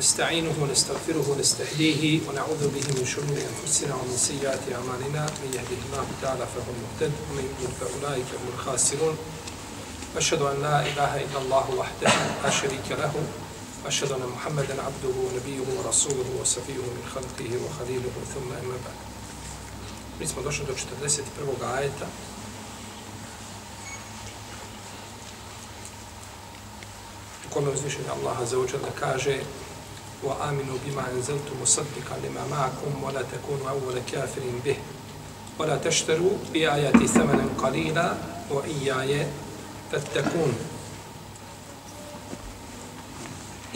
نستعينه ونستغفره ونستهديه ونعوذ به من شرور انفسنا ومن سيئات أعمالنا. من يهده الله تعالى فهو المهتد ومن يضلل فاولئك هم الخاسرون. اشهد ان لا إله إلا الله وحده لا شريك له. اشهد أن محمدا عبده ونبيه ورسوله وصفيه من خلقه وخليله ثم أما بعد. بسم الله الرحمن الرحيم كما يزيش الله عز وجل كاجي وآمنوا بما أنزلت مصدقا لما معكم ولا تكونوا أول كافر به ولا تشتروا بآياتي ثمنا قليلا وإياي فاتقون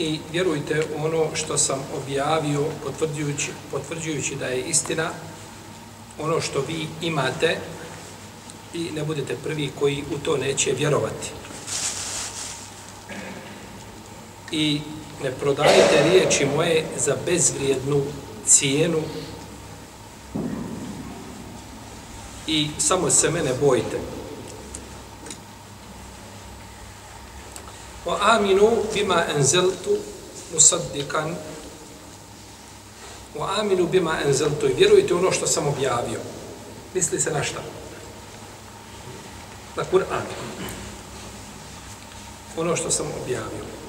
I vjerujte u ono što sam objavio potvrđujući, potvrđujući da je istina ono što vi imate i ne budete prvi koji u to neće vjerovati. I ne prodajte riječi moje za bezvrijednu cijenu i samo se mene bojite. Wa aminu bima enzeltu musaddikan Wa aminu bima enzeltu i vjerujte ono što sam objavio. Misli se na šta? Na Kur'an. Ono što sam objavio.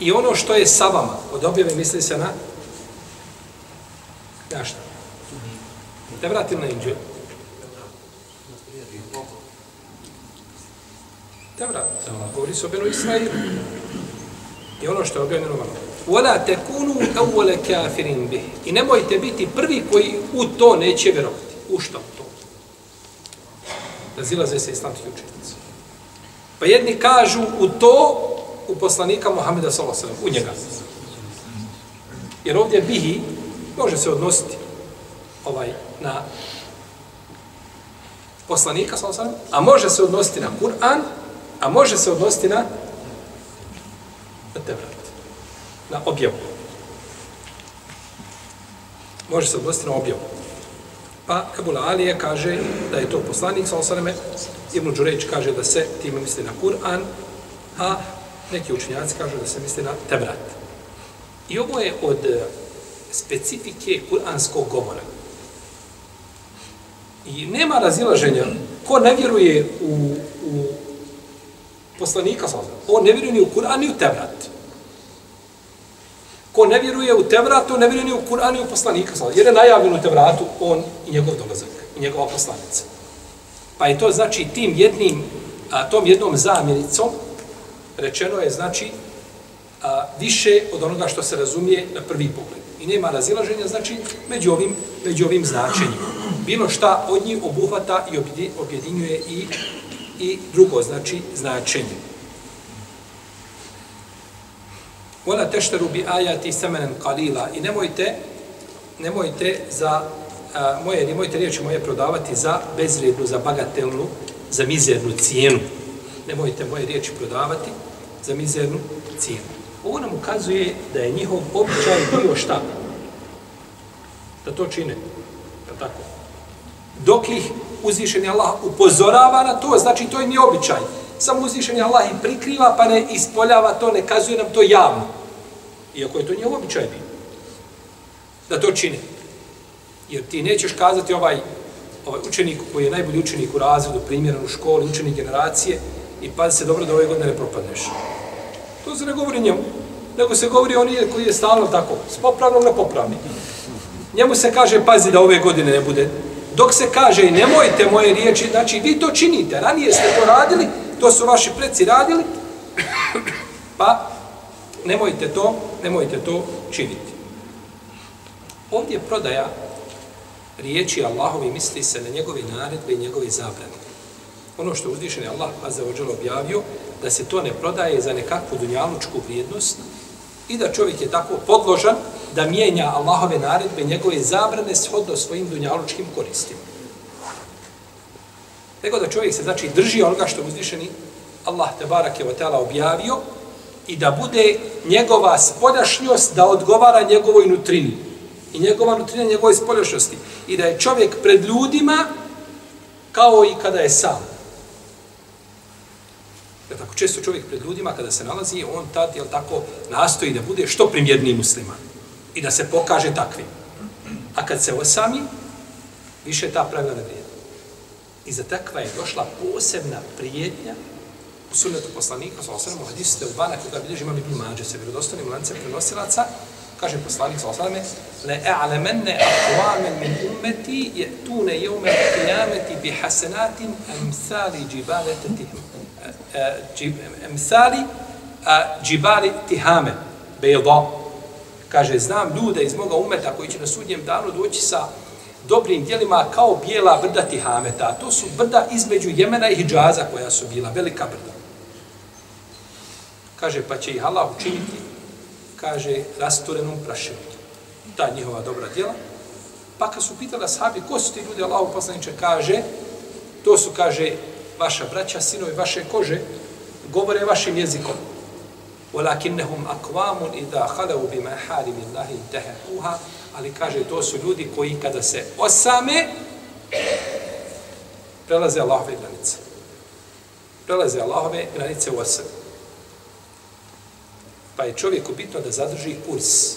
I ono što je sa vama, od objave misli se na na šta? Da vratim na Inđu. Da vratim. Ono, govori se o Benu Israilu. I ono što je objavljeno vama. Wala tekunu awwala kafirin bih. I nemojte biti prvi koji u to neće vjerovati. U što to? Razilaze se islamski učenici. Pa jedni kažu u to u poslanika Muhammeda sallallahu alejhi ve sellem, u njega. Jer ovdje bihi može se odnositi ovaj na poslanika sallallahu ve sellem, a može se odnositi na Kur'an, a može se odnositi na Tevrat, na objavu. Može se odnositi na objavu. Pa Ebu Alije kaže da je to poslanik, sallallahu alejhi ve sellem, Ibn Đurejć kaže da se time misli na Kur'an, a neki učenjaci kažu da se misli na Tevrat. I ovo je od e, specifike kuranskog govora. I nema razilaženja ko ne vjeruje u, u poslanika, on ne vjeruje ni u Kur'an ni u Tevrat. Ko ne vjeruje u Tevrat, on ne vjeruje ni u Kur'an ni u poslanika, jer je najavljen u Tevratu on i njegov dolazak, i njegova poslanica. Pa je to znači tim jednim, a, tom jednom zamjenicom, rečeno je znači a, više od onoga što se razumije na prvi pogled. I nema razilaženja znači među ovim, među ovim značenjima. Bilo šta od njih obuhvata i objedinjuje i, i drugo znači značenje. Vola tešteru bi ajati semenen kalila i nemojte nemojte za a, moje, nemojte riječi moje prodavati za bezrednu, za bagatelnu, za mizernu cijenu. Nemojte moje riječi prodavati za mizernu cijenu. Ovo nam ukazuje da je njihov običaj bio šta? Da to čine. Da tako. Dok ih uzvišeni Allah upozorava na to, znači to je nije običaj. Samo uzvišeni Allah ih prikriva, pa ne ispoljava to, ne kazuje nam to javno. Iako je to njihov običaj bio. Da to čine. Jer ti nećeš kazati ovaj, ovaj učenik koji je najbolji učenik u razredu, primjeran u školi, učenik generacije, i pazi se dobro da ove godine ne propadneš. To se ne govori njemu, nego se govori on koji je stalno tako, s popravnom na popravni. Njemu se kaže, pazi da ove godine ne bude Dok se kaže i nemojte moje riječi, znači vi to činite, ranije ste to radili, to su vaši preci radili, pa nemojte to, nemojte to činiti. Ovdje prodaja riječi Allahovi misli se na njegove naredbe i njegove zabrane. Ono što uzvišen je Allah Azza wa objavio, da se to ne prodaje za nekakvu dunjalučku vrijednost i da čovjek je tako podložan da mijenja Allahove naredbe, njegove zabrane shodno svojim dunjalučkim koristima. Nego da čovjek se znači drži onoga što uzvišeni Allah te barake wa ta'ala objavio i da bude njegova spoljašnjost da odgovara njegovoj nutrini. I njegova nutrina njegove spoljašnjosti. I da je čovjek pred ljudima kao i kada je sam. Jer tako često čovjek pred ljudima kada se nalazi, on tad, jel tako, nastoji da bude što primjedniji musliman. I da se pokaže takvim. A kad se osami, više ta pravila ne vrijedi. I za takva je došla posebna prijednja u sunnetu poslanika, sa osrem, u hadisu Teubana, koga bilježi imam ibn Mađe, se vjerodostanim lancem prenosilaca, kaže poslanik sa osreme, le e'alemenne akvamen min ummeti je tune jeume kijameti bi hasenatin emsali džibale tetihim. E, e, emsali džibali tihame bejdo. Kaže, znam ljude iz moga umeta koji će na sudnjem danu doći sa dobrim dijelima kao bijela brda tihameta. To su brda između Jemena i Hidžaza koja su bila, velika brda. Kaže, pa će ih Allah učiniti, kaže, rasturenom prašenom. Ta njihova dobra djela. Pa kad su pitali ashabi, ko su ti ljudi, Allah poslaniče kaže, to su, kaže, vaša braća, sinovi vaše kože, govore vašim jezikom. Walakinnahum aqwamun idha khalu bima harim Allah intahuha, ali kaže to su ljudi koji kada se osame prelaze Allahove granice. Prelaze Allahove granice u osam. Pa je čovjeku bitno da zadrži kurs.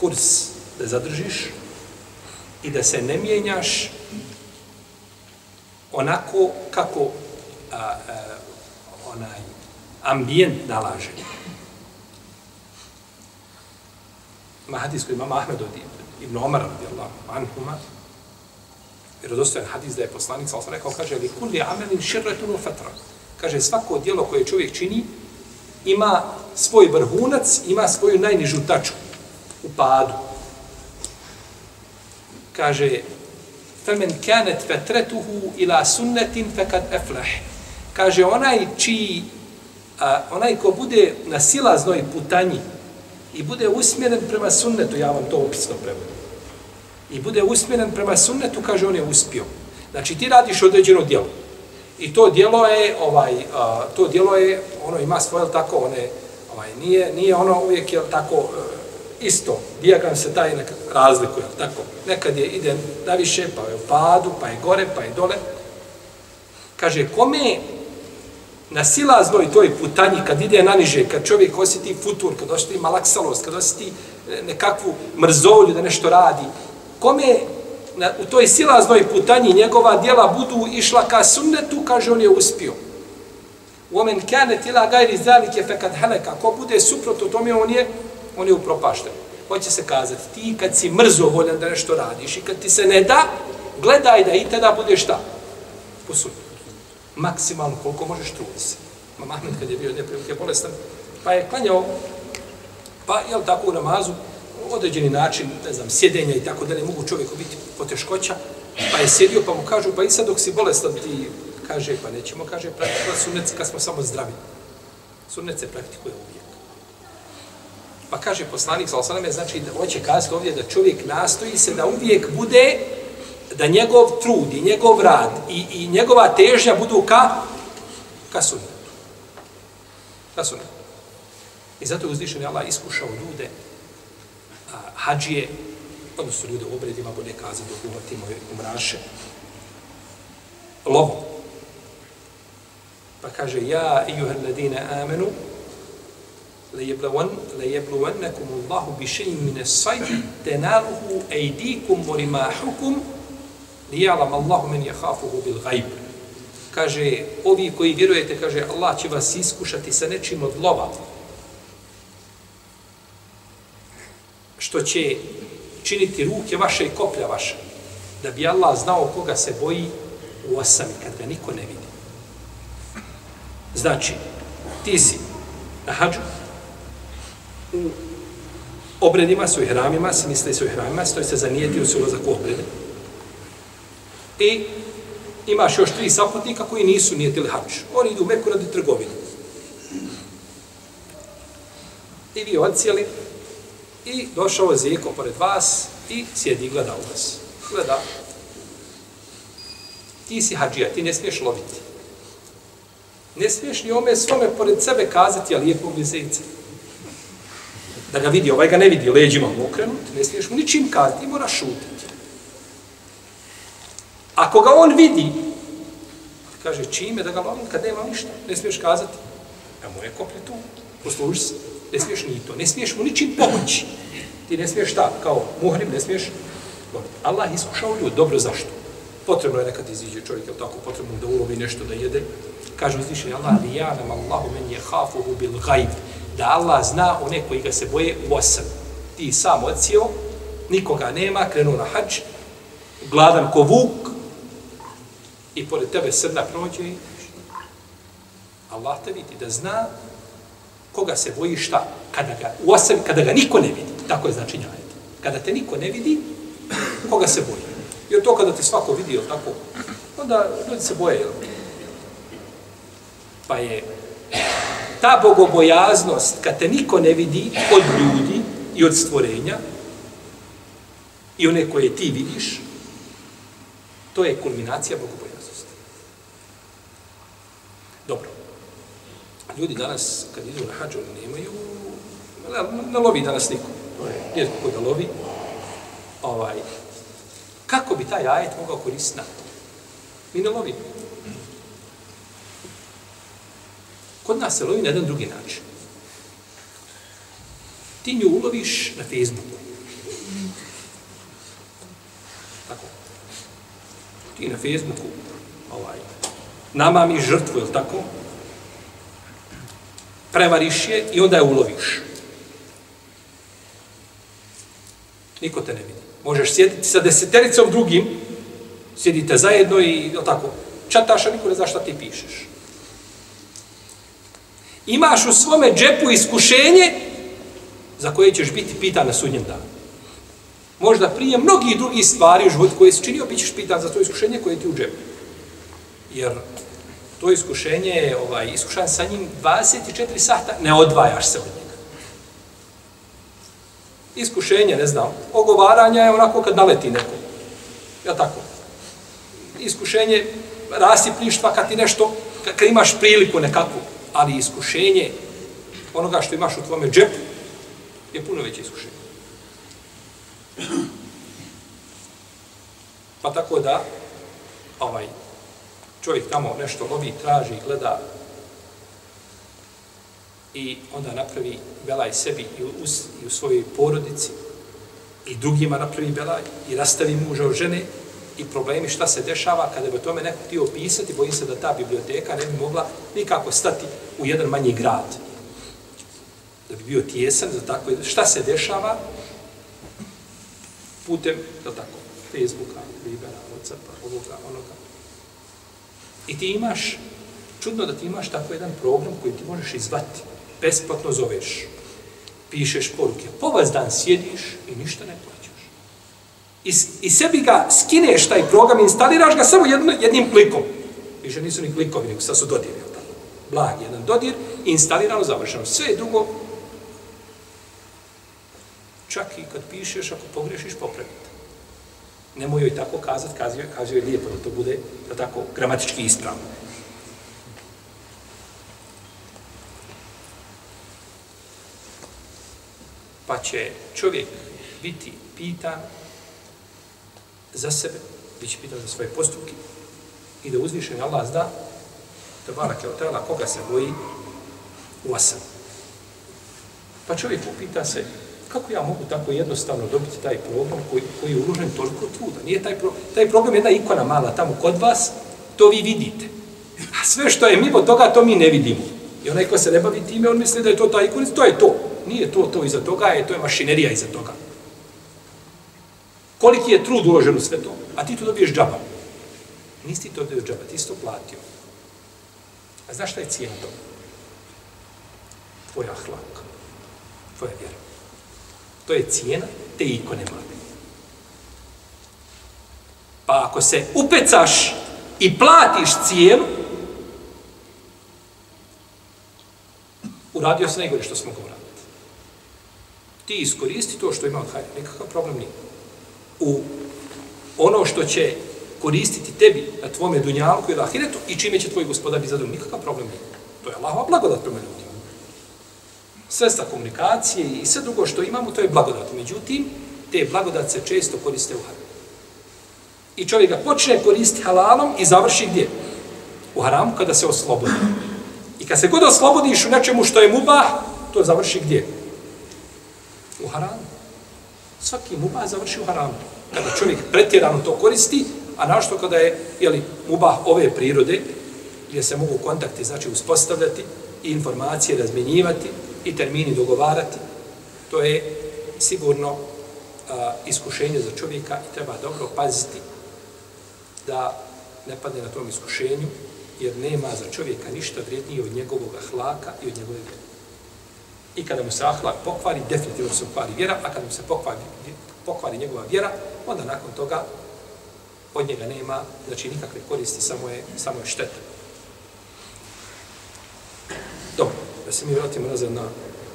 Kurs da zadržiš i da se ne mijenjaš onako kako a, a, onaj ambijent nalaže. Ima hadis koji imam Ahmed od Ibn Omar radijallahu anhuma, vjerodostojan hadis da je poslanik, sa sam rekao, kaže, li kulli amelin širretun u fatra Kaže, svako dijelo koje čovjek čini ima svoj vrhunac, ima svoju najnižu tačku u padu. Kaže, فمن كانت فترته ila sunnetin fekad efleh. Kaže, onaj čiji, a, onaj ko bude na silaznoj putanji i bude usmjeren prema sunnetu, ja vam to opisno prevodim, i bude usmjeren prema sunnetu, kaže, on je uspio. Znači, ti radiš određeno djelo. I to djelo je, ovaj, a, to djelo je, ono ima svoje, tako, one, ovaj, nije, nije ono uvijek, je tako, e, isto, dijagram se taj nekad razlikuje, tako, nekad je ide da više, pa je u padu, pa je gore, pa je dole. Kaže, kome na silaznoj toj putanji, kad ide na niže, kad čovjek osjeti futur, kad osjeti malaksalost, kad osjeti e, nekakvu mrzolju da nešto radi, kome na, u toj silaznoj putanji njegova dijela budu išla ka sunnetu, kaže, on je uspio. Omen kane tila gajri zalike fekad heleka, ko bude suprotno tome, on je on je upropašten. Hoće se kazati, ti kad si mrzovoljan da nešto radiš i kad ti se ne da, gledaj da i tada budeš šta? Posudio. Maksimalno koliko možeš trudi se. Ma Mahmed kad je bio neprilike bolestan, pa je klanjao, pa je tako u namazu, određeni način, ne znam, sjedenja i tako da ne mogu čovjeku biti poteškoća, pa je sjedio pa mu kažu, pa i sad dok si bolestan ti kaže, pa nećemo, kaže, praktikovat sunnet kad smo samo zdravi. Sunnet se praktikuje uvijek. Pa kaže poslanik sa osaname, znači da hoće kazati ovdje da čovjek nastoji se da uvijek bude, da njegov trud i njegov rad i, i njegova težnja budu ka, ka sunnetu. Ka sunnetu. I zato je uzvišen Allah iskušao ljude, hađije, odnosno ljude u obredima, bolje kazati, dok uvatimo umraše, lovo. Pa kaže, ja, ijuhel ladine amenu, ليبلونكم الله بشيء من الصيد تناله أيديكم ورماحكم ليعلم الله من يخافه بالغيب kaže, ovi koji vjerujete, kaže, Allah će vas iskušati sa nečim od lova. Što će činiti ruke vaše i koplja vaše, da bi Allah znao koga se boji u osami, kad ga niko ne vidi. Znači, ti si na hađu, u obredima, svojih hramima, se misli svojih hramima, stoji se zanijetio se ulazak u obrede. I imaš još tri saputnika koji nisu nijetili hađ. Oni idu u Meku radi trgovine. I vi odcijeli i došao Zeko pored vas i sjedi i gleda u vas. Gleda. Ti si hađija, ti ne smiješ loviti. Ne smiješ ni ome svome pored sebe kazati, a je mi. Da ga vidi, ovaj ga ne vidi, leđima mu okrenut, ne smiješ mu ničim kazati, mora moraš šutiti. Ako ga on vidi, kaže, čime da ga lovim kad nema ništa, ne smiješ kazati, a je koplje tu, posluži se, ne smiješ ni to, ne smiješ mu ničim pomoći. Ti ne smiješ šta, kao muhrim, ne smiješ Allah iskušao ljudi, dobro zašto? Potrebno je nekad iziđe čovjek, je tako, potrebno da ulovi nešto da jede. Kaže uzvišenje Allah, li ja nam Allahu men je hafuhu bil gajb. Da Allah zna one koji ga se boje u osam. Ti sam ocio, nikoga nema, krenuo na hađ, gladan ko vuk, i pored tebe srna prođe Allah te vidi da zna koga se boji šta, kada ga, u osam, kada ga niko ne vidi. Tako je značenje ajet. Kada te niko ne vidi, koga se boji? Jer to kada te svako vidi, jel tako? Onda ljudi se boje, jel? Pa je ta bogobojaznost, kad te niko ne vidi od ljudi i od stvorenja, i one koje ti vidiš, to je kulminacija bogobojaznosti. Dobro. Ljudi danas, kad idu na hađu, nemaju, ne, ne lovi danas niko. Rijetko ko da lovi. Ovaj, kako bi taj ajet mogao koristiti na to? Mi ne lovimo. Kod nas se lovi na jedan drugi način. Ti nju uloviš na Facebooku. Tako. Ti na Facebooku ovaj, nama mi žrtvu, je tako? Prevariš je i onda je uloviš. Niko te ne vidi. Možeš sjediti sa desetericom drugim, sjedite zajedno i, tako, čataš, a niko ne zna šta ti pišeš. Imaš u svome džepu iskušenje za koje ćeš biti pitan na sudnjem danu. Možda prije mnogih drugih stvari u životu koje si činio, bit ćeš pitan za to iskušenje koje ti u džepu. Jer to iskušenje je ovaj, iskušan sa njim 24 sata, ne odvajaš se od njega iskušenje, ne znam, ogovaranja je onako kad naleti neko. Ja tako. Iskušenje rasipništva kad ti nešto, kad imaš priliku nekakvu, ali iskušenje onoga što imaš u tvome džepu je puno veće iskušenje. Pa tako da, ovaj, čovjek tamo nešto lovi, traži, gleda, i onda napravi belaj sebi i u, i u svojoj porodici i drugima napravi belaj i rastavi muža od žene i problemi šta se dešava kada bi tome neko htio opisati, bojim se da ta biblioteka ne bi mogla nikako stati u jedan manji grad. Da bi bio tjesan za tako šta se dešava putem, da tako, Facebooka, Vibera, Whatsappa, ovoga, onoga. I ti imaš, čudno da ti imaš tako jedan program koji ti možeš izvati besplatno zoveš, pišeš poruke, povaz dan sjediš i ništa ne plaćaš. I, I sebi ga skineš taj program, instaliraš ga samo jedno, jednim klikom. Više nisu ni klikovi, nego sad su dodiri. Blag, jedan dodir, instalirano, završeno. Sve je drugo. Čak i kad pišeš, ako pogrešiš, popravite. Nemoj joj tako kazati, kazi joj lijepo da to bude da tako gramatički ispravno. pa će čovjek biti pitan za sebe, bit će pitan za svoje postupke i da uzvišen Allah zna da barak je otela koga se boji u asam. Pa čovjek upita se kako ja mogu tako jednostavno dobiti taj program koji, koji je uložen toliko truda. Nije taj, pro, taj program jedna ikona mala tamo kod vas, to vi vidite. A sve što je mimo toga, to mi ne vidimo. I onaj ko se ne bavi time, on misli da je to ta ikona, to je to. Nije to to iza toga, je to je mašinerija iza toga. koliki je trud uložen u sve to, a ti to dobiješ džaba. Nisi ti to dobiješ džaba, ti si to platio. A znaš šta je cijena toga? Tvoja ahlak. Tvoja vjera. To je cijena te ikone mlade. Pa ako se upecaš i platiš cijenu, uradio se najgore što smo ga. Ti iskoristi to što ima od hajde, nekakav problem nije. U ono što će koristiti tebi na tvome dunjalku ili ahiretu i čime će tvoj gospodar biti zadovoljni, nikakav problem nije. To je Allahova blagodat prema ljudima. Sredstva komunikacije i sve drugo što imamo, to je blagodat. Međutim, te blagodat se često koriste u haramu. I čovjek ga počne koristiti halalom i završi gdje? U haramu kada se oslobodi. I kad se god oslobodiš u nečemu što je mubah, to završi gdje? U haramu. Svaki mubah završi u haramu. Kada čovjek pretjerano to koristi, a našto kada je jeli, mubah ove prirode, gdje se mogu kontakti znači uspostavljati i informacije razmjenjivati, i termini dogovarati, to je sigurno a, iskušenje za čovjeka i treba dobro paziti da ne padne na tom iskušenju, jer nema za čovjeka ništa vrijednije od njegovog hlaka i od njegove vjere. I kada mu se ahlak pokvari, definitivno se pokvari vjera, a kada mu se pokvari, pokvari njegova vjera, onda nakon toga od njega nema, znači nikakve koristi, samo je, samo je šteta. Dobro, da se mi vratimo nazad na,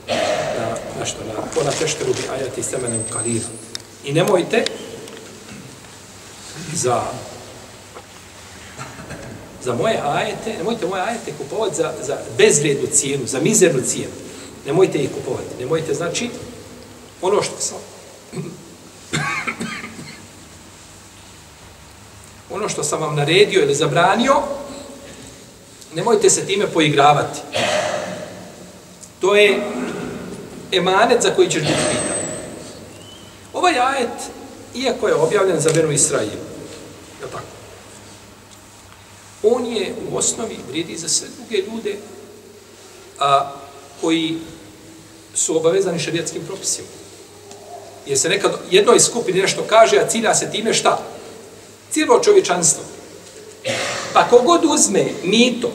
na, na što, na ona tešteru bi ajati semenem u. I nemojte za za moje ajete, nemojte moje ajete kupovati za, za bezvrednu cijenu, za mizernu cijenu. Nemojte ih kupovati. Nemojte, znači, ono što sam ono što sam vam naredio ili zabranio, nemojte se time poigravati. To je emanet za koji ćeš biti pitan. Ovaj ajet, iako je objavljen za veru Israiju, je tako? On je u osnovi vrijedi za sve druge ljude a, koji su obavezani šarijetskim propisima. Jer se nekad jednoj skupini nešto kaže, a cilja se time šta? cijelo čovječanstvo. Pa kogod uzme mito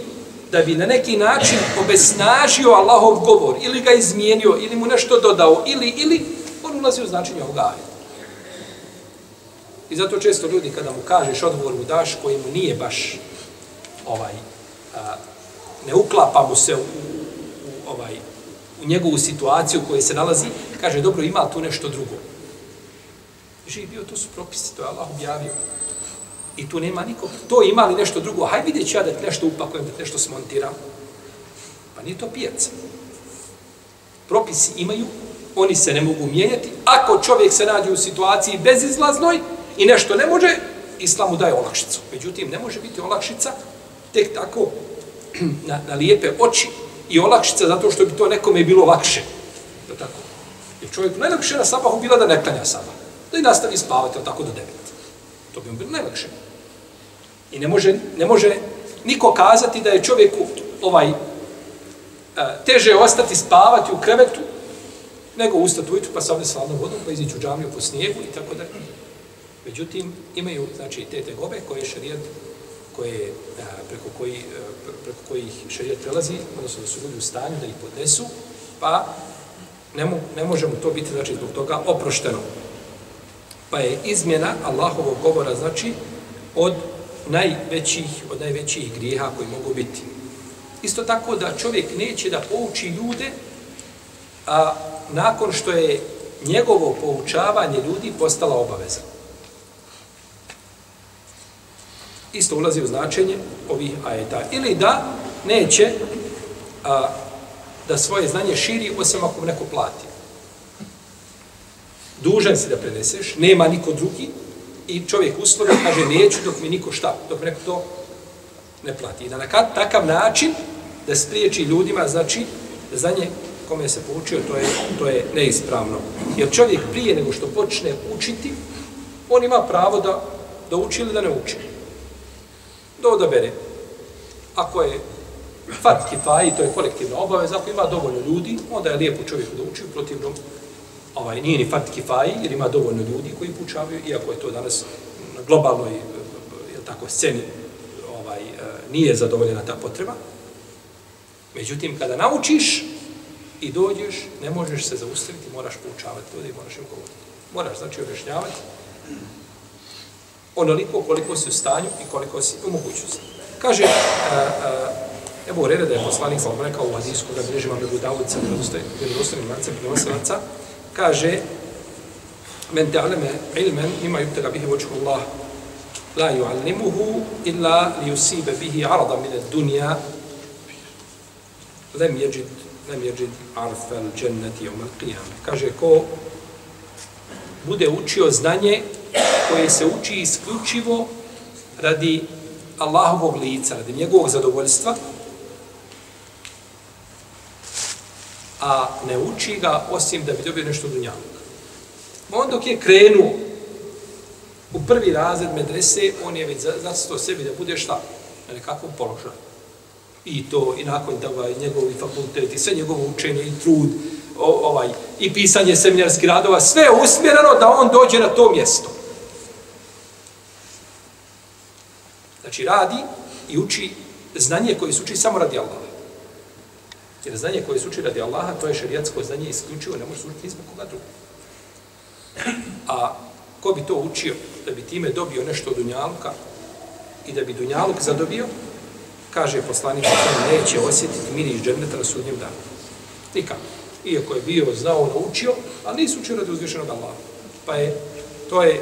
da bi na neki način obesnažio Allahov govor ili ga izmijenio ili mu nešto dodao ili ili on ulazi u značenje ovog ajeta. I zato često ljudi kada mu kažeš odgovor mu daš koji mu nije baš ovaj a, ne uklapa mu se u, u, ovaj u njegovu situaciju u kojoj se nalazi, kaže dobro ima tu nešto drugo. Živi bio, to su propisi, to je Allah objavio. I tu nema niko. To ima li nešto drugo? Hajde vidjet ću ja da nešto upakujem, da nešto smontiram. Pa nije to pijaca. Propisi imaju, oni se ne mogu mijenjati. Ako čovjek se nađe u situaciji bezizlaznoj i nešto ne može, islam mu daje olakšicu. Međutim, ne može biti olakšica tek tako na, na lijepe oči i olakšica zato što bi to nekome bilo lakše. Da tako. Jer čovjek najlakše na sabahu bila da ne klanja sabah. Da i nastavi spavati tako do devet. To bi mu bilo najlakše. I ne može, ne može niko kazati da je čovjeku ovaj e, teže ostati spavati u krevetu nego ustati ujutru pa sa ovdje slavnom vodom pa izići u džamiju po snijegu i tako da. Međutim, imaju znači, te tegobe koje šarijet koje, e, preko, koji, e, preko kojih šarijet prelazi, odnosno da su ljudi u stanju da ih podnesu, pa ne, mo, ne možemo to biti znači, zbog toga oprošteno. Pa je izmjena Allahovog govora, znači, od najvećih, od najvećih grijeha koji mogu biti. Isto tako da čovjek neće da pouči ljude, a nakon što je njegovo poučavanje ljudi postala obaveza. Isto ulazi u značenje ovih ajeta. Ili da neće a, da svoje znanje širi osim ako neko plati dužan si da preneseš, nema niko drugi, i čovjek uslovi kaže neću dok mi niko šta, dok mi neko to ne plati. I da na kad, takav način da spriječi ljudima, znači, za nje kome se poučio, to je, to je neispravno. Jer čovjek prije nego što počne učiti, on ima pravo da, da uči ili da ne uči. Da odabere. Ako je fat kifaj, to je kolektivna obaveza, ako ima dovoljno ljudi, onda je lijepo čovjeku da uči, u protivnom ovaj, nije ni fat kifaji, jer ima dovoljno ljudi koji poučavaju, iako je to danas na globalnoj je tako, sceni ovaj, nije zadovoljena ta potreba. Međutim, kada naučiš i dođeš, ne možeš se zaustaviti, moraš poučavati ljudi, moraš im govoriti. Moraš, znači, objašnjavati onoliko koliko si u stanju i koliko si u mogućnosti. Kaže, a, a, evo reda da je poslanik sam rekao u hadijsku da bilježi vam Ebu Davud sa vjerodostojnim lancem prenosilaca, kaže, men ta'leme ilmen ima yubtega bihi vočku Allah la yu'allimuhu illa li yusibe bihi arada min ad-dunya lem yajid lem yajid arfa al-jannati yawm kaže ko bude učio znanje koje se uči isključivo radi Allahovog lica, radi njegovog zadovoljstva, a ne uči ga osim da bi dobio nešto dunjavnog. On dok je krenuo u prvi razred medrese, on je već zacito sebi da bude šta? Na nekakvom položaju. I to, i nakon toga, i njegovi fakulteti, sve njegovo učenje i trud, o, ovaj, i pisanje seminarskih radova, sve je usmjereno da on dođe na to mjesto. Znači radi i uči znanje koje se uči samo radi Allaha. Jer znanje koje se uči radi Allaha, to je šerijatsko znanje isključivo, ne može se učiti izbog koga druga. A ko bi to učio da bi time dobio nešto od Dunjaluka i da bi Dunjaluk zadobio, kaže poslanik neće osjetiti miris džerneta na sudnjem danu. Nikako. Iako je bio, znao, naučio, ali nisu učio radi uzvišenog Allaha. Pa je, to je,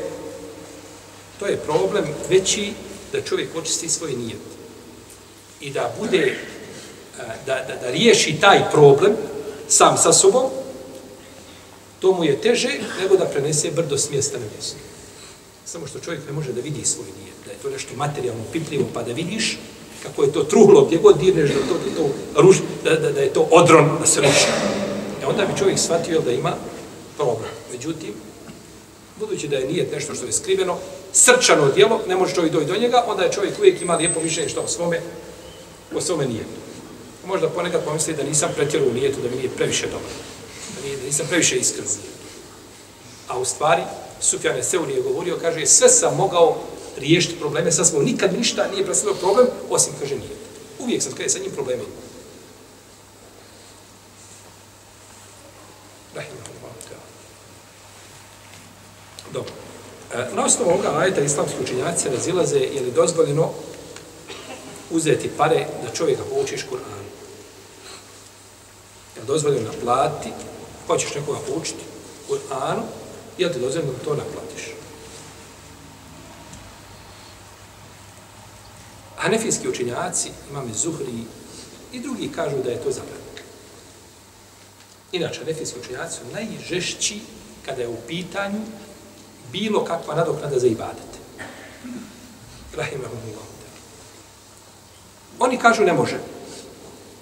to je problem veći da čovjek očisti svoj nijet i da bude, E, da, da, da riješi taj problem sam sa sobom, to mu je teže nego da prenese brdo s mjesta na mjesto. Samo što čovjek ne može da vidi svoj nijet, da je to nešto materijalno, pipljivo, pa da vidiš kako je to truhlo, gdje god dirneš da, to, da, to ruš, da, da, da je to odron da se ruši. E onda bi čovjek shvatio da ima problem. Međutim, budući da je nijet nešto što je skriveno, srčano djelo, ne može čovjek doći do njega, onda je čovjek uvijek ima lijepo mišljenje što o svome, o svome nijetu. Možda ponekad pomisli da nisam pretjeru u nijetu, da mi nije previše dobro, da, nije, da nisam previše iskren. A u stvari, Sufjan je je govorio, kaže, sve sam mogao riješiti probleme, sad smo nikad ništa nije predstavio problem, osim, kaže, nije. Uvijek sam, kaže, sa njim probleme imao. Dobro. E, na osnovu ovoga ajeta islamski učinjaci razilaze je li dozvoljeno uzeti pare da čovjeka poučiš Kur'an. Je dozvoljeno naplati, hoćeš nekoga poučiti Kur'anu, je li ti dozvoljeno da to naplatiš? Hanefijski učinjaci, imam i Zuhri i drugi kažu da je to zabranjeno. Inače, hanefijski učinjaci su najžešći kada je u pitanju bilo kakva nadoknada za ibadet. Rahimahumullah. Oni kažu ne može.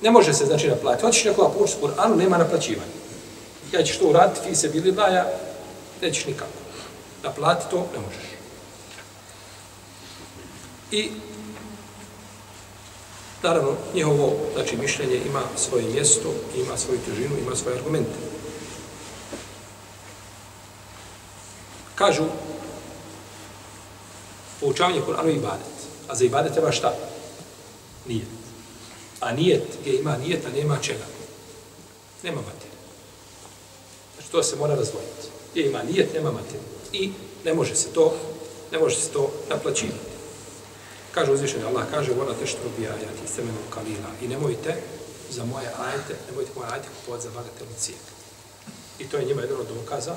Ne može se znači naplatiti. Hoćeš nekoga poučiti Kur'anu, nema naplaćivanja. Ja ćeš to uraditi, fi se bili daja, nećeš nikako. Naplati to, ne možeš. I naravno, njihovo znači, mišljenje ima svoje mjesto, ima svoju težinu, ima svoje argumente. Kažu, poučavanje Kur'anu je ibadet. A za ibadet treba šta? Nijet. A nijet, gdje ima nijet, a nema čega. Nema materije. Znači, to se mora razvojiti. Gdje ima nijet, nema materije. I ne može se to, ne može se to naplaćivati. Kaže uzvišenje, Allah kaže, vola te što bi ajati, semenu kalila. I nemojte za moje ajete, nemojte moje ajete kupovati za bagatelnu cijek. I to je njima jedan od dokaza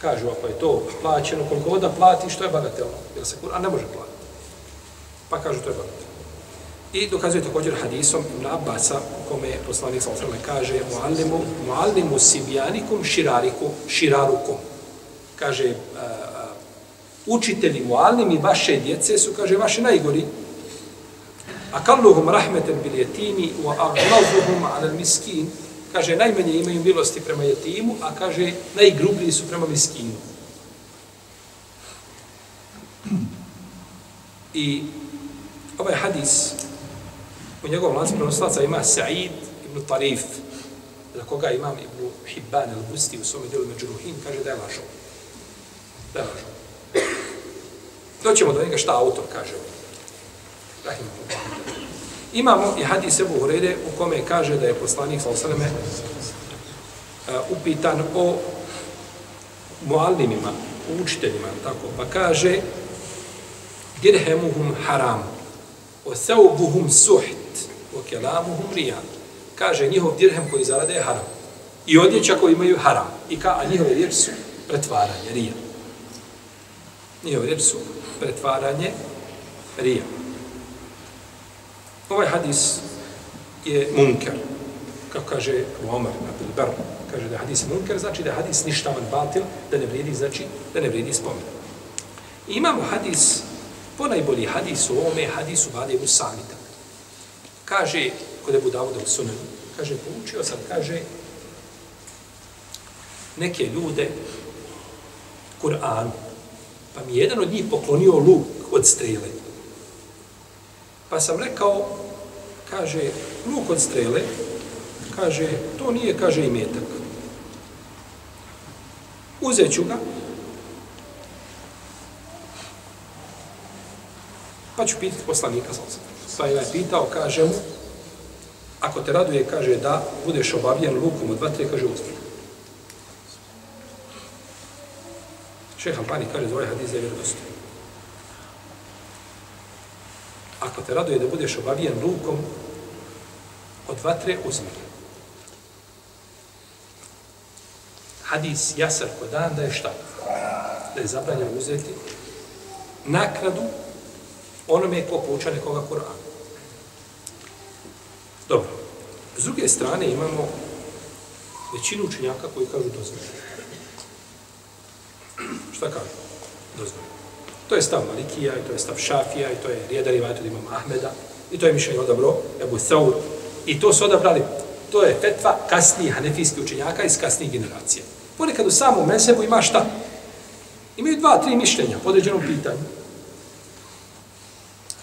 Kažu, ako je to plaćeno, koliko voda plati, što je bagatelno? Jer se Kur'an ne može platiti. Pa kažu, to je bagatelno. I dokazuje također hadisom Ibn Abbasa, kome je poslanik sa osrame kaže Muallimu, muallimu sibjanikum širariku, širarukum. Kaže, uh, učitelji muallimi vaše djece su, kaže, vaše najgori. A kalluhum rahmeten bil jetimi wa aglazuhum ala miskin, kaže, najmanje imaju milosti prema jetimu, a kaže, najgrubliji su prema miskinu. I ovaj hadis, u njegovom lancu prenoslaca ima Sa'id ibn Tarif, za koga imam Ibn Hibban al-Busti u svome delu Međuruhin, kaže da je lažao. Da je lažao. Doćemo do njega šta autor kaže. Rahimahullah. Imamo i hadis Ebu Hurere u kome kaže da je poslanik sa osaleme uh, upitan o muallimima, učiteljima, tako, pa kaže dirhemuhum haram, o seubuhum suht, o kelamuhum rijan. Kaže, njihov dirhem koji zarade je haram. I odjeća koji imaju haram. I ka, a njihove riječi su pretvaranje, rija. Njihove riječi su pretvaranje, rija. Ovaj hadis je munker, kako kaže Omar na Bilbar, kaže da je hadis munker, znači da je hadis ništavan batil, da ne vredi, znači da ne vredi spomen. Imamo hadis, ponajbolji hadis u ovome hadisu Vade Ebu Samita. Kaže, kod Ebu Davuda u Sunanu, kaže, poučio sam, kaže, neke ljude Kur'an, pa mi jedan od njih poklonio luk od strele. Pa sam rekao, kaže, luk od strele, kaže, to nije, kaže, i metak. Uzet ću ga, pa ću pitati poslanika sa Pa je pitao, kaže mu, ako te raduje, kaže, da budeš obavljen lukom od vatre, kaže, uzmi. Šeha Albani kaže, da ovaj hadis je vjerodostojan. Ako te raduje da budeš obavijen lukom od vatre, uzmi. Hadis jasar kod dan da je šta? Da je zabranjeno uzeti nakradu onome ko pouča nekoga Kur'an. Dobro. S druge strane imamo većinu učenjaka koji kažu dozvoljeno. Šta kažu? Dozvoljeno. To je stav Malikija, i to je stav Šafija, i to je rijedan rivat od imama Ahmeda, i to je mišljenje odabro Ebu Thaur, i to su odabrali, to je fetva kasnijih hanefijskih učenjaka iz kasnijih generacija. Ponekad u samom mesebu ima šta? Imaju dva, tri mišljenja po određenom pitanju.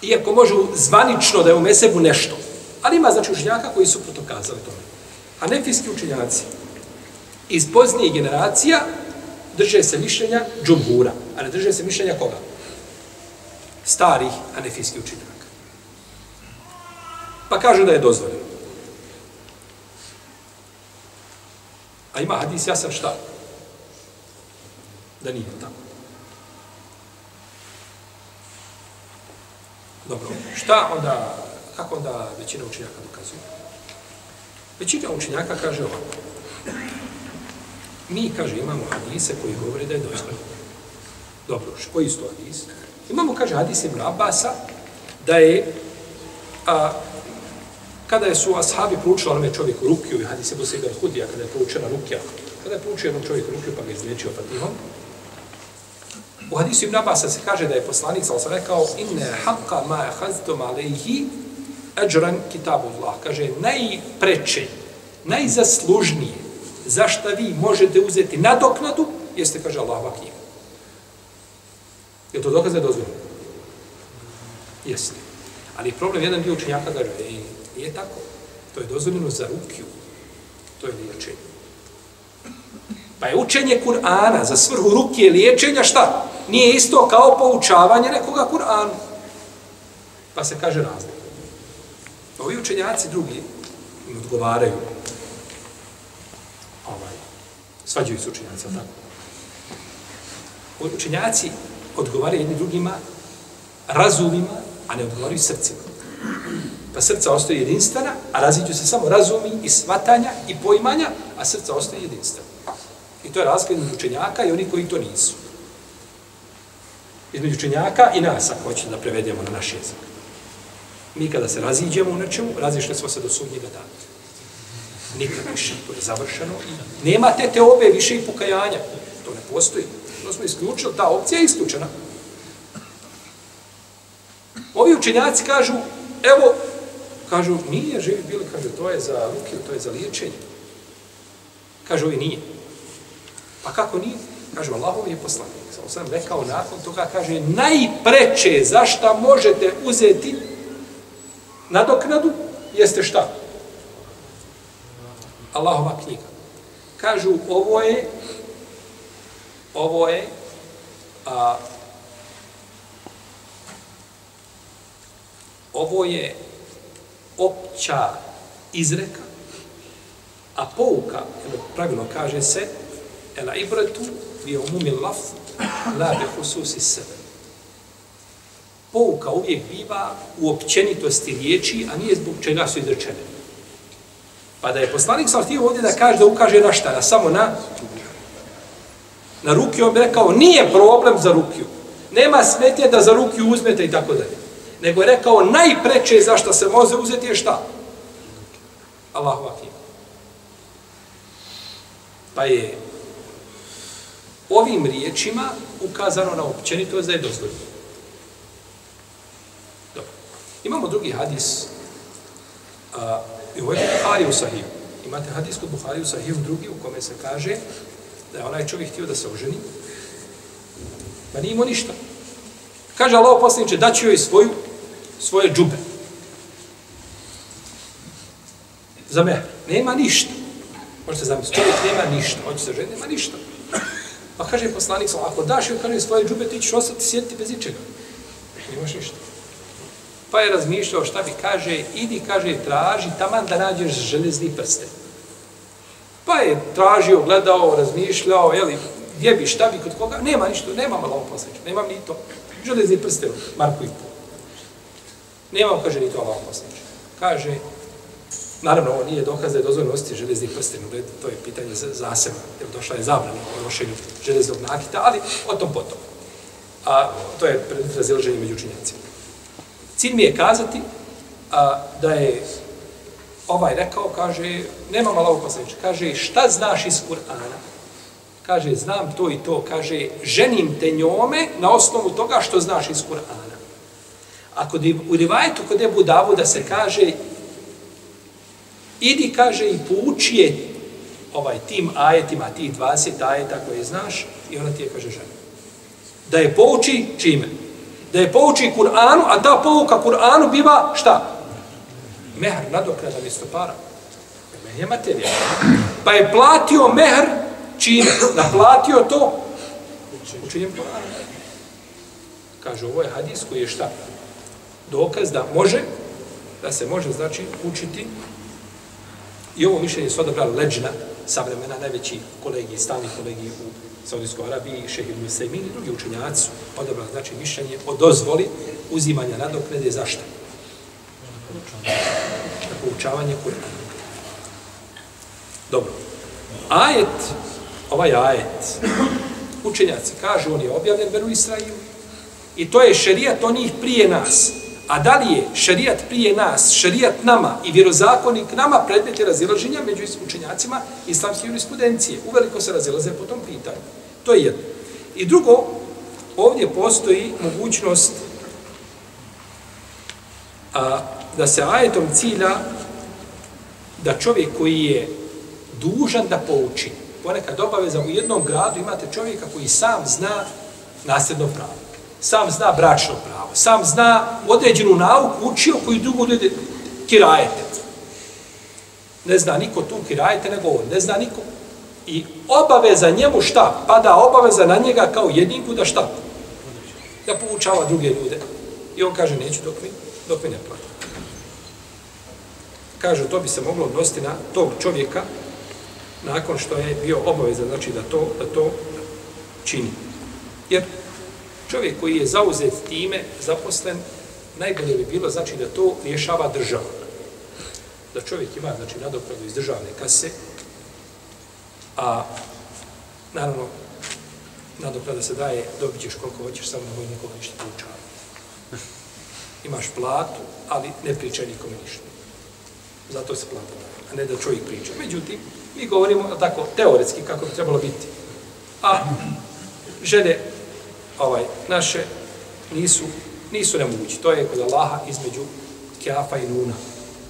Iako može zvanično da je u mesebu nešto, ali ima znači učenjaka koji su protokazali tome. Hanefijski učenjaci iz poznijih generacija drže se mišljenja džumhura, a ne drže se mišljenja koga? starih anefijskih učenjaka. Pa kažu da je dozvoljeno. A ima hadis jasan šta? Da nije tako. Dobro, šta onda, kako onda većina učenjaka dokazuje? Većina učenjaka kaže ovako. Mi, kaže, imamo hadise koji govore da je dozvoljeno. Dobro, koji su to hadis? Imamo, kaže Hadis ibn Abasa, da je, a, kada je su ashabi proučili onome čovjeku rukiju, i Hadis ibn Sibir Hudija, kada je proučena rukija, kada je proučio jednom čovjeku rukiju, pa ga izliječio fatihom, u Hadisu ibn Abasa se kaže da je poslanik, ali sam rekao, inne haqqa ma ehaztom alejhi, ajran kitabullah. Kaže, najpreče, najzaslužnije, zašta vi možete uzeti nadoknadu, jeste, kaže Allah, knjiga. Je to dokaz da je dozvoljeno? Jeste. Ali problem jedan dio učenjaka kaže, ej, nije tako. To je dozvoljeno za rukiju. To je liječenje. Pa je učenje Kur'ana za svrhu rukije liječenja šta? Nije isto kao poučavanje nekoga Kur'anu. Pa se kaže razlik. Ovi učenjaci drugi im odgovaraju. Ovaj, svađaju se učenjaci, tako? Učenjaci odgovaraju jedni drugima razumima, a ne odgovaraju srcima. Pa srca ostaje jedinstvena, a raziđu se samo razumi i svatanja i poimanja, a srca ostaje jedinstvena. To je razlika između učenjaka i oni koji to nisu. Između učenjaka i nas, ako hoćete da prevedemo na naš jezik. Mi kada se raziđemo u nečemu, razišli smo se do sudnjega dana. Nikad više, to je završeno. Nema te teobe više i pokajanja. To ne postoji. To smo isključili, ta opcija je isključena. Ovi učenjaci kažu, evo, kažu, nije živi bili, kažu, to je za ruke, to je za liječenje. Kažu, ovi nije. Pa kako nije? Kaže, Allahov je poslanik. Samo sam rekao nakon toga, kaže, najpreče za šta možete uzeti nadoknadu, jeste šta? Allahova knjiga. Kažu, ovo je, ovo je, a, ovo je opća izreka, a pouka, jedno pravilno kaže se, ela ibretu bi umumi laf, la bi hususi sebe. Pouka uvijek biva u općenitosti riječi, a nije zbog čega su izrečene. Pa da je poslanik sam htio ovdje da kaže da ukaže na šta, na samo na na ruki, on bi rekao, nije problem za rukiju. Nema smetje da za rukiju uzmete i tako dalje. Nego je rekao, najpreče za što se može uzeti je šta? Allahu akim. Pa je ovim riječima ukazano na općenito da je dozvoljeno. Dobro. Imamo drugi hadis a, i ovo je Buhari u Sahiju. Imate hadis kod Buhari u Sahiju drugi u kome se kaže da je onaj čovjek htio da se oženi, pa nije imao ništa. Kaže Allah posljedniče, daću joj svoju, svoje džube. Za me, nema ništa. Možete zamisliti, čovjek nema ništa, hoće se ženi, nema ništa. Pa kaže poslanik, ako daš joj kaže, svoje džube, ti ćeš ostati sjediti bez ičega. Nemaš ništa. Pa je razmišljao šta bi kaže, idi, kaže, traži, taman da nađeš železni prsten. Pa je tražio, gledao, razmišljao, jeli, gdje bi, šta bi, kod koga, nema ništa, nema malo posleća, nemam ni to. Železni prsten, Marko i pol. Nemam, kaže, ni to malo posleća. Kaže, naravno, ovo nije dokaz da je dozvoljno nositi železni prsten, u redu, to je pitanje za, za sebe, jer došla je zabrana o nošenju železnog nakita, ali o tom potom. A to je razilaženje među učinjacima. Cilj mi je kazati a, da je ovaj rekao, kaže, nema malo poslaniče, kaže, šta znaš iz Kur'ana? Kaže, znam to i to, kaže, ženim te njome na osnovu toga što znaš iz Kur'ana. Ako u rivajetu kod Ebu Davuda se kaže, idi, kaže, i pouči je ovaj, tim ajetima, tih 20 ajeta koje znaš, i ona ti je, kaže, žena. Da je pouči čime? Da je pouči Kur'anu, a ta pouka Kur'anu biva šta? Mehr, nadoknada mjesto para. Mehr je materija. Pa je platio mehr čime? Naplatio to? Učenjem Kur'ana. Kaže, ovo je hadis koji je šta? Dokaz da može, da se može, znači, učiti I ovo mišljenje su odabrali leđna, savremena, najveći kolegi, stalni kolegi u Saudijskoj Arabiji, šehi ibn Sejmin i drugi učenjaci su odabrali, znači, mišljenje o dozvoli uzimanja nadoknede zašto? Na poučavanje Kur'ana. Dobro. Ajet, ovaj ajet, učenjaci kažu, on je objavljen veru Israiju i to je šerijat onih prije nas. A da li je šerijat prije nas, šerijat nama i vjerozakonik nama predmeti razilaženja među učenjacima islamske jurisprudencije? Uveliko se razilaze po tom pitanju. To je jedno. I drugo, ovdje postoji mogućnost a, da se ajetom cilja da čovjek koji je dužan da pouči, ponekad obaveza u jednom gradu imate čovjeka koji sam zna nasljedno pravo, sam zna bračno pravo, sam zna određenu nauku, učio koji drugo ljudi kirajete. Ne zna niko tu kirajete nego on, ne zna niko. I obaveza njemu šta? Pada obaveza na njega kao jedinku da šta? Da poučava druge ljude. I on kaže, neću dok mi, dok mi ne plati kažu to bi se moglo odnositi na tog čovjeka nakon što je bio obavezan znači da to da to čini. Jer čovjek koji je zauzet time, zaposlen, najbolje bi bilo znači da to rješava država. Da čovjek ima znači nadoknadu iz državne kase, a naravno nadoknada se daje, dobit ćeš koliko hoćeš, samo nemoj nikoga ništa poučava. Imaš platu, ali ne pričaj nikome ništa. Zato se plata a ne da čovjek priča. Međutim, mi govorimo tako teoretski kako bi trebalo biti. A žene ovaj, naše nisu, nisu nemogući. To je kod Allaha između kjafa i nuna.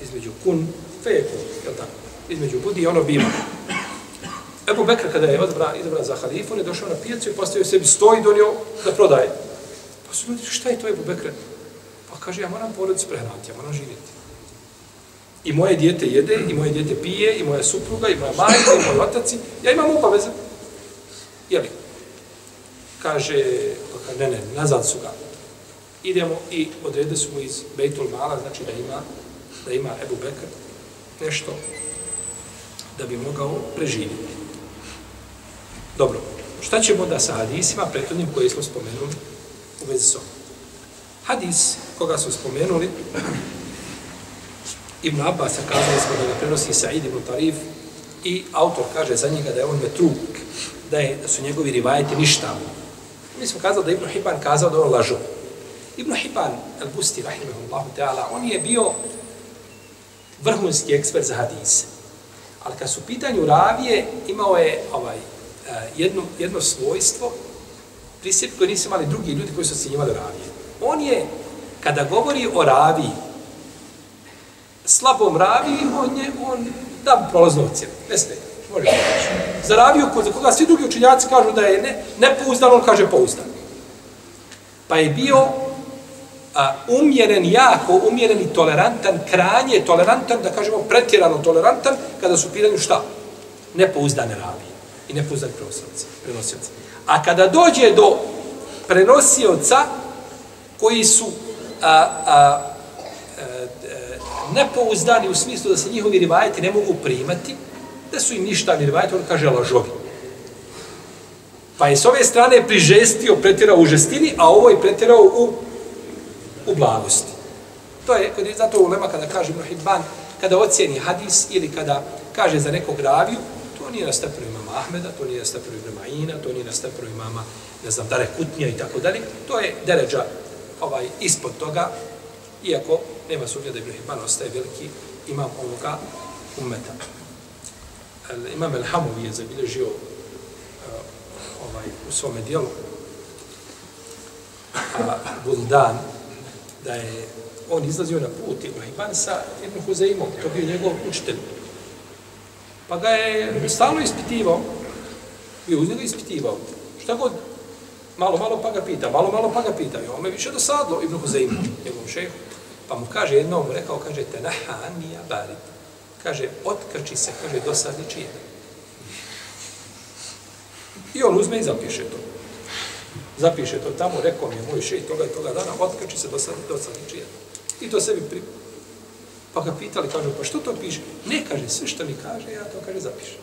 Između kun, fejekun, je tako? Između budi i ono biva. Ebu Bekra kada je odbra, izabran za halifu, on je došao na pijacu i postavio sebi sto i donio da prodaje. Pa su ljudi, šta je to Ebu Bekra? Pa kaže, ja moram porodicu prehraniti, ja moram živjeti. I moje dijete jede, i moje dijete pije, i moja supruga, i moja majka, i moj otaci. Ja imam obaveze. Jeli? Kaže, pa ne, ne, nazad su ga. Idemo i odrede su mu iz Bejtul Mala, znači da ima, da ima Ebu Bekr nešto da bi mogao preživjeti. Dobro, šta ćemo da sa hadisima prethodnim koje smo spomenuli u vezi s? Hadis koga su spomenuli, Ibn Abbas, kazali smo da ga prenosi Sa'id ibn Tarif i autor kaže za njega da je on metruk, da, je, da su njegovi rivajeti ništa. Mi smo kazali da Ibn Hibban kazao da on lažu. Ibn Hibban, al-Busti, rahimahullahu ta'ala, on je bio vrhunski ekspert za hadise. Ali kad su u pitanju ravije, imao je ovaj, eh, jedno, jedno svojstvo, prisjep koji nisu imali drugi ljudi koji su ocjenjivali ravije. On je, kada govori o raviji, slabom raviji, on je, on da prolazno ocjenu. Ne ste, može. Za raviju, za koga svi drugi učinjaci kažu da je ne, nepouzdan, on kaže pouzdan. Pa je bio a, umjeren, jako umjeren i tolerantan, kranje tolerantan, da kažemo pretjerano tolerantan, kada su pitanju šta? Nepouzdane ravije i nepouzdane prenosioci. A kada dođe do prenosioca koji su a, a, a, nepouzdani u smislu da se njihovi rivajeti ne mogu primati, da su im ništa ni rivajeti, on kaže lažovi. Pa je s ove strane prižestio, pretjerao u žestini, a ovo je pretjerao u u blagosti. To je, kada je zato ulema kada kaže Ibn kada ocjeni hadis ili kada kaže za nekog raviju, to nije na imama Ahmeda, to nije na stepenu imama Ma'ina, to nije na imama, ne znam, Dare Kutnija i tako dalje. To je deređa ovaj, ispod toga, iako nema sumnja da Ibn Hibban ostaje veliki imam ovoga umeta. Imam El-Hamovi je zabilježio uh, ovaj, u svome dijelu a, Buldan, da je on izlazio na put Ibn Hibban sa Ibn Huzeimom, to bio njegov učitelj. Pa ga je stalno ispitivao, bio uz njega ispitivao. Šta god, malo, malo pa ga pita, malo, malo pa ga pita. I on me više dosadlo Ibn Huzeimu, njegovom šehu. Pa mu kaže, jednom mu rekao, kaže, te naha anija barit. Kaže, otkrči se, kaže, dosadni čije. I on uzme i zapiše to zapiše to tamo, rekao mi je moj šej toga i toga dana, otkači se do dosadni do. I to sebi pri... Pa ga pitali, kažu, pa što to piše? Ne kaže, sve što mi kaže, ja to kaže, zapišem.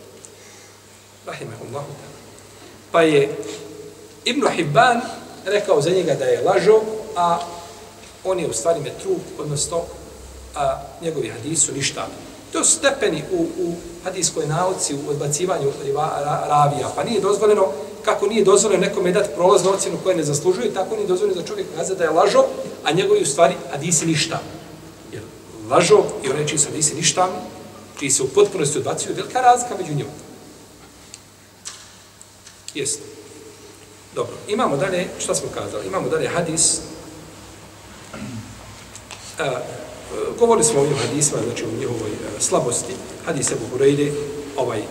Rahimahullahu ta'ala. Pa je Ibn Hibban rekao za njega da je lažo, a on je u stvari metru, odnosno a, njegovi hadisu ništa. To su stepeni u, u hadiskoj nauci, u odbacivanju riva, ra, ravija, pa nije dozvoljeno kako nije dozvoljeno nekome dati prolaznu ocjenu koje ne zaslužuje, tako nije dozvoljeno za čovjek kazati da je lažo, a njegovi u stvari hadisi ništa. Jer lažo i onaj čiji su hadisi ništa, čiji se u potpunosti odbacuju, velika razlika među njima. Jeste. Dobro, imamo dalje, šta smo kazali? Imamo dalje hadis. uh, e, govorili smo o njim hadisima, znači o njihovoj e, slabosti. Hadis Ebu Hureyde, ovaj, e,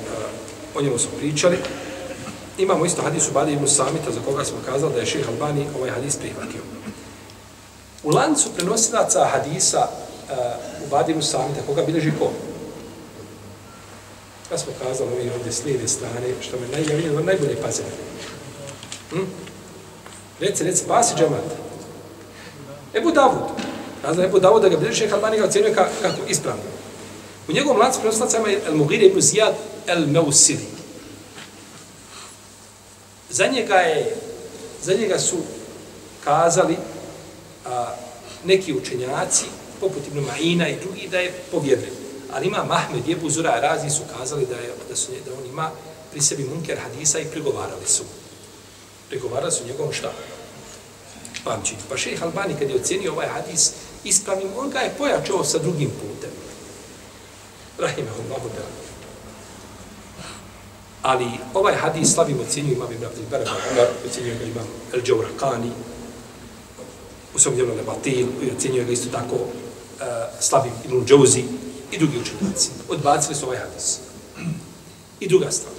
o njemu smo pričali. Imamo isto hadis u Badi ibn Samita, za koga smo kazali da je šeha Albani ovaj hadis prihvatio. U lancu prenosilaca hadisa e, u Badi ibn Samita, koga bileži ko? Ja smo kazali ovi ovdje s lijeve strane, što me najbolje, najbolje paze. Hm? Reci, reci, pasi džemat. Ebu Davud. Razna Ebu Davud da ga bileži šeha Albani ga ocjenuje kako ispravno. U njegovom lancu prenosilaca ima El Mugire ibn Zijad El-Meusili. Za njega je, za njega su kazali a, neki učenjaci, poput Ibn Ma'ina i drugi, da je povjedljiv. Ali ima Mahmed, Jebu Zura, razni su kazali da, je, da, su, da on ima pri sebi munker hadisa i pregovarali su. Pregovarali su njegovom šta? Pamćenju. Pa šejh Albani kad je ocenio ovaj hadis ispravnim, on ga je pojačao sa drugim putem. Rahimahullahu ta'ala. Ali ovaj hadis slavim ocjenju imam Ibn Abdel Barba, ocjenjuje ga imam El Džaurakani, u svom djelu Lebatil, i ocjenjuje ga isto tako uh, slabim Ibn Džauzi i drugi učenjaci. Odbacili su ovaj hadis. I druga stvar.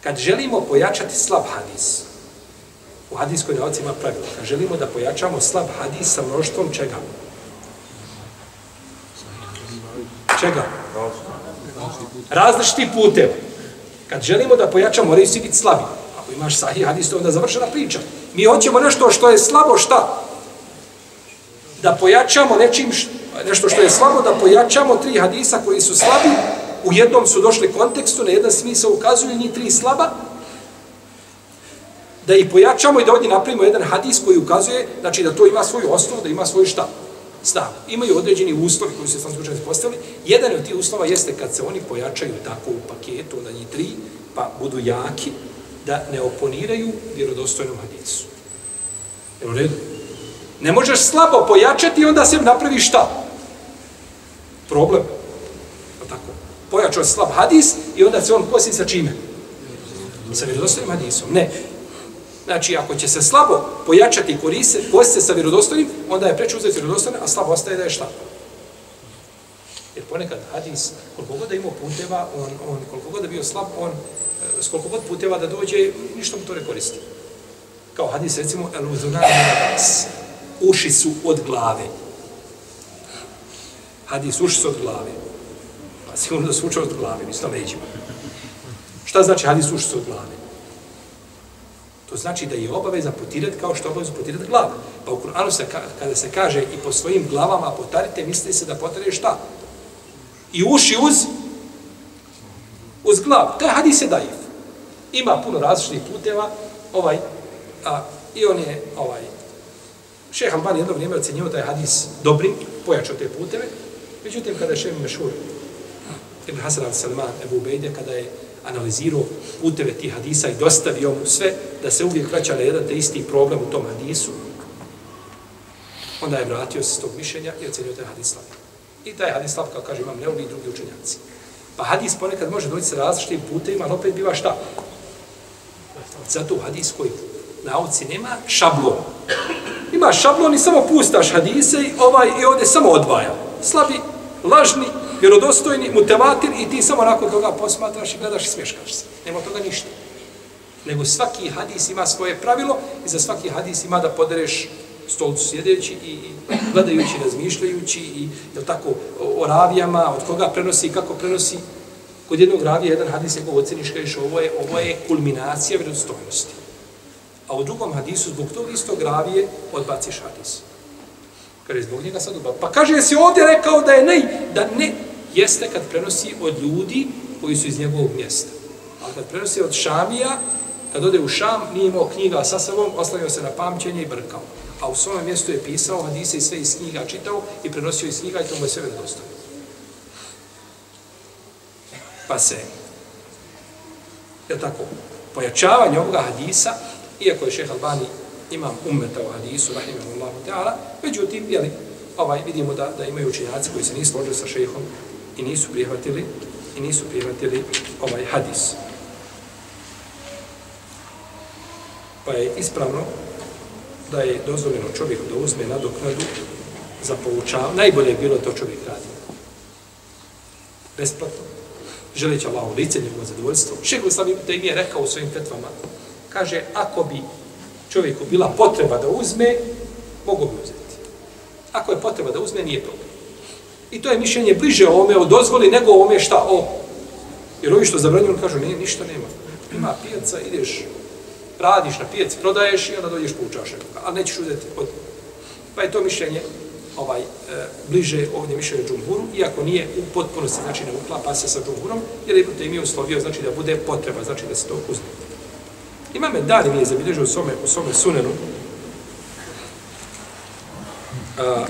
Kad želimo pojačati slab hadis, u hadijskoj nauci ima pravilo, kad želimo da pojačamo slab hadis sa mnoštvom čega? Čega? Različiti puteva. Kad želimo da pojačamo, moraju svi biti slabi. Ako imaš sahih hadis, to je onda završena priča. Mi hoćemo nešto što je slabo, šta? Da pojačamo nečim, nešto što je slabo, da pojačamo tri hadisa koji su slabi, u jednom su došli kontekstu, na jedan smisao ukazuju njih tri slaba, da ih pojačamo i da ovdje napravimo jedan hadis koji ukazuje, znači da to ima svoju osnovu, da ima svoj šta? Stav. Imaju određeni uslovi koji su se sam slučajno postavili. Jedan od tih uslova jeste kad se oni pojačaju tako u paketu, onda njih tri, pa budu jaki, da ne oponiraju vjerodostojnom hadisu. Jel u redu? Ne možeš slabo pojačati i onda se napravi šta? Problem. Pa tako. Pojačao slab hadis i onda se on kosi sa čime? Sa vjerodostojnim hadisom. Ne. Znači, ako će se slabo pojačati koriste, koriste sa vjerodostojnim, onda je preče uzeti vjerodostojne, a slabo ostaje da je šta? Jer ponekad hadis, koliko god da imao puteva, on, on, koliko god da bio slab, on, e, s koliko god puteva da dođe, ništa mu to ne koristi. Kao hadis, recimo, el uzunani nas, uši su od glave. Hadis, uši su od glave. Pa sigurno da su uči od glave, nisu na leđima. Šta znači hadis, uši su od glave? To znači da je obaveza potirati kao što obaveza potirati glavu. Pa u Kur'anu se, kada se kaže i po svojim glavama potarite, misli se da potare šta? I uši uz uz glavu. To je hadis je daif. Ima puno različitih puteva, ovaj, a, i on je, ovaj, šeh Albani jedno vrijeme ocenio taj hadis dobrim, pojačao te puteve, međutim, kada je šeh Mešur, Ibn Hasan al-Salman, Ebu Ubejde, kada je analizirao puteve tih hadisa i dostavio mu sve da se uvijek vraća na jedan te isti problem u tom hadisu, onda je vratio se s tog mišljenja i ocenio taj hadis slab. I taj hadis slab, kao kaže, imam neubi i drugi učenjaci. Pa hadis ponekad može doći sa različitim putevima, ali opet biva šta? Zato u hadiskoj nauci nema šablon. Ima šablon i samo pustaš hadise i ovaj i ovdje samo odvaja. Slabi, lažni, vjerodostojni, mutevatir i ti samo nakon toga posmatraš i gledaš i smješkaš se. Nema toga ništa. Nego svaki hadis ima svoje pravilo i za svaki hadis ima da podereš stolcu sjedeći i gledajući, razmišljajući i je tako o ravijama, od koga prenosi i kako prenosi. Kod jednog ravija jedan hadis je go oceniš kažeš ovo je, ovo je kulminacija vjerodostojnosti. A u drugom hadisu zbog tog istog ravije odbaciš hadis. Kaže, zbog njega sad ubav. Pa kaže, jesi ovdje rekao da je ne, da ne, jeste kad prenosi od ljudi koji su iz njegovog mjesta. A kad prenosi od Šamija, kad ode u Šam, nije imao knjiga sa sobom, oslanio se na pamćenje i brkao. A u svome mjestu je pisao, hadise i sve iz knjiga čitao i prenosio iz knjiga i to mu je sve vedostavio. Pa se, je tako, pojačavanje ovoga hadisa, iako je šeha Albani imam ummeta u hadisu, rahimahullahu ta'ala, međutim, jeli, ovaj, vidimo da, da imaju učinjaci koji se nisu složili sa šehom i nisu prihvatili i nisu prihvatili ovaj hadis. Pa je ispravno da je dozvoljeno čovjeku da uzme nadoknadu za poučavanje. Najbolje je bilo to čovjek radi. Besplatno. Želeći Allah u lice njegovo zadovoljstvo. Šeho sam da im je rekao u svojim fetvama, Kaže, ako bi čovjeku bila potreba da uzme, mogu bi uzeti. Ako je potreba da uzme, nije problem. I to je mišljenje bliže ome o dozvoli nego ome šta o. Jer ovi što zabranjuju, kažu, nije, ništa nema. Ima pijaca, ideš, radiš na pijaci, prodaješ i onda dođeš poučaš nekoga, ali nećeš uzeti od. Pa je to mišljenje ovaj, e, bliže ovdje mišljenje džumhuru, iako nije u potpunosti, znači ne uklapa se sa džumhurom, jer je Ibn Taymi uslovio, znači da bude potreba, znači da se to uzme. Imame Dani mi je zabilježio u svome, u svome sunenu, a,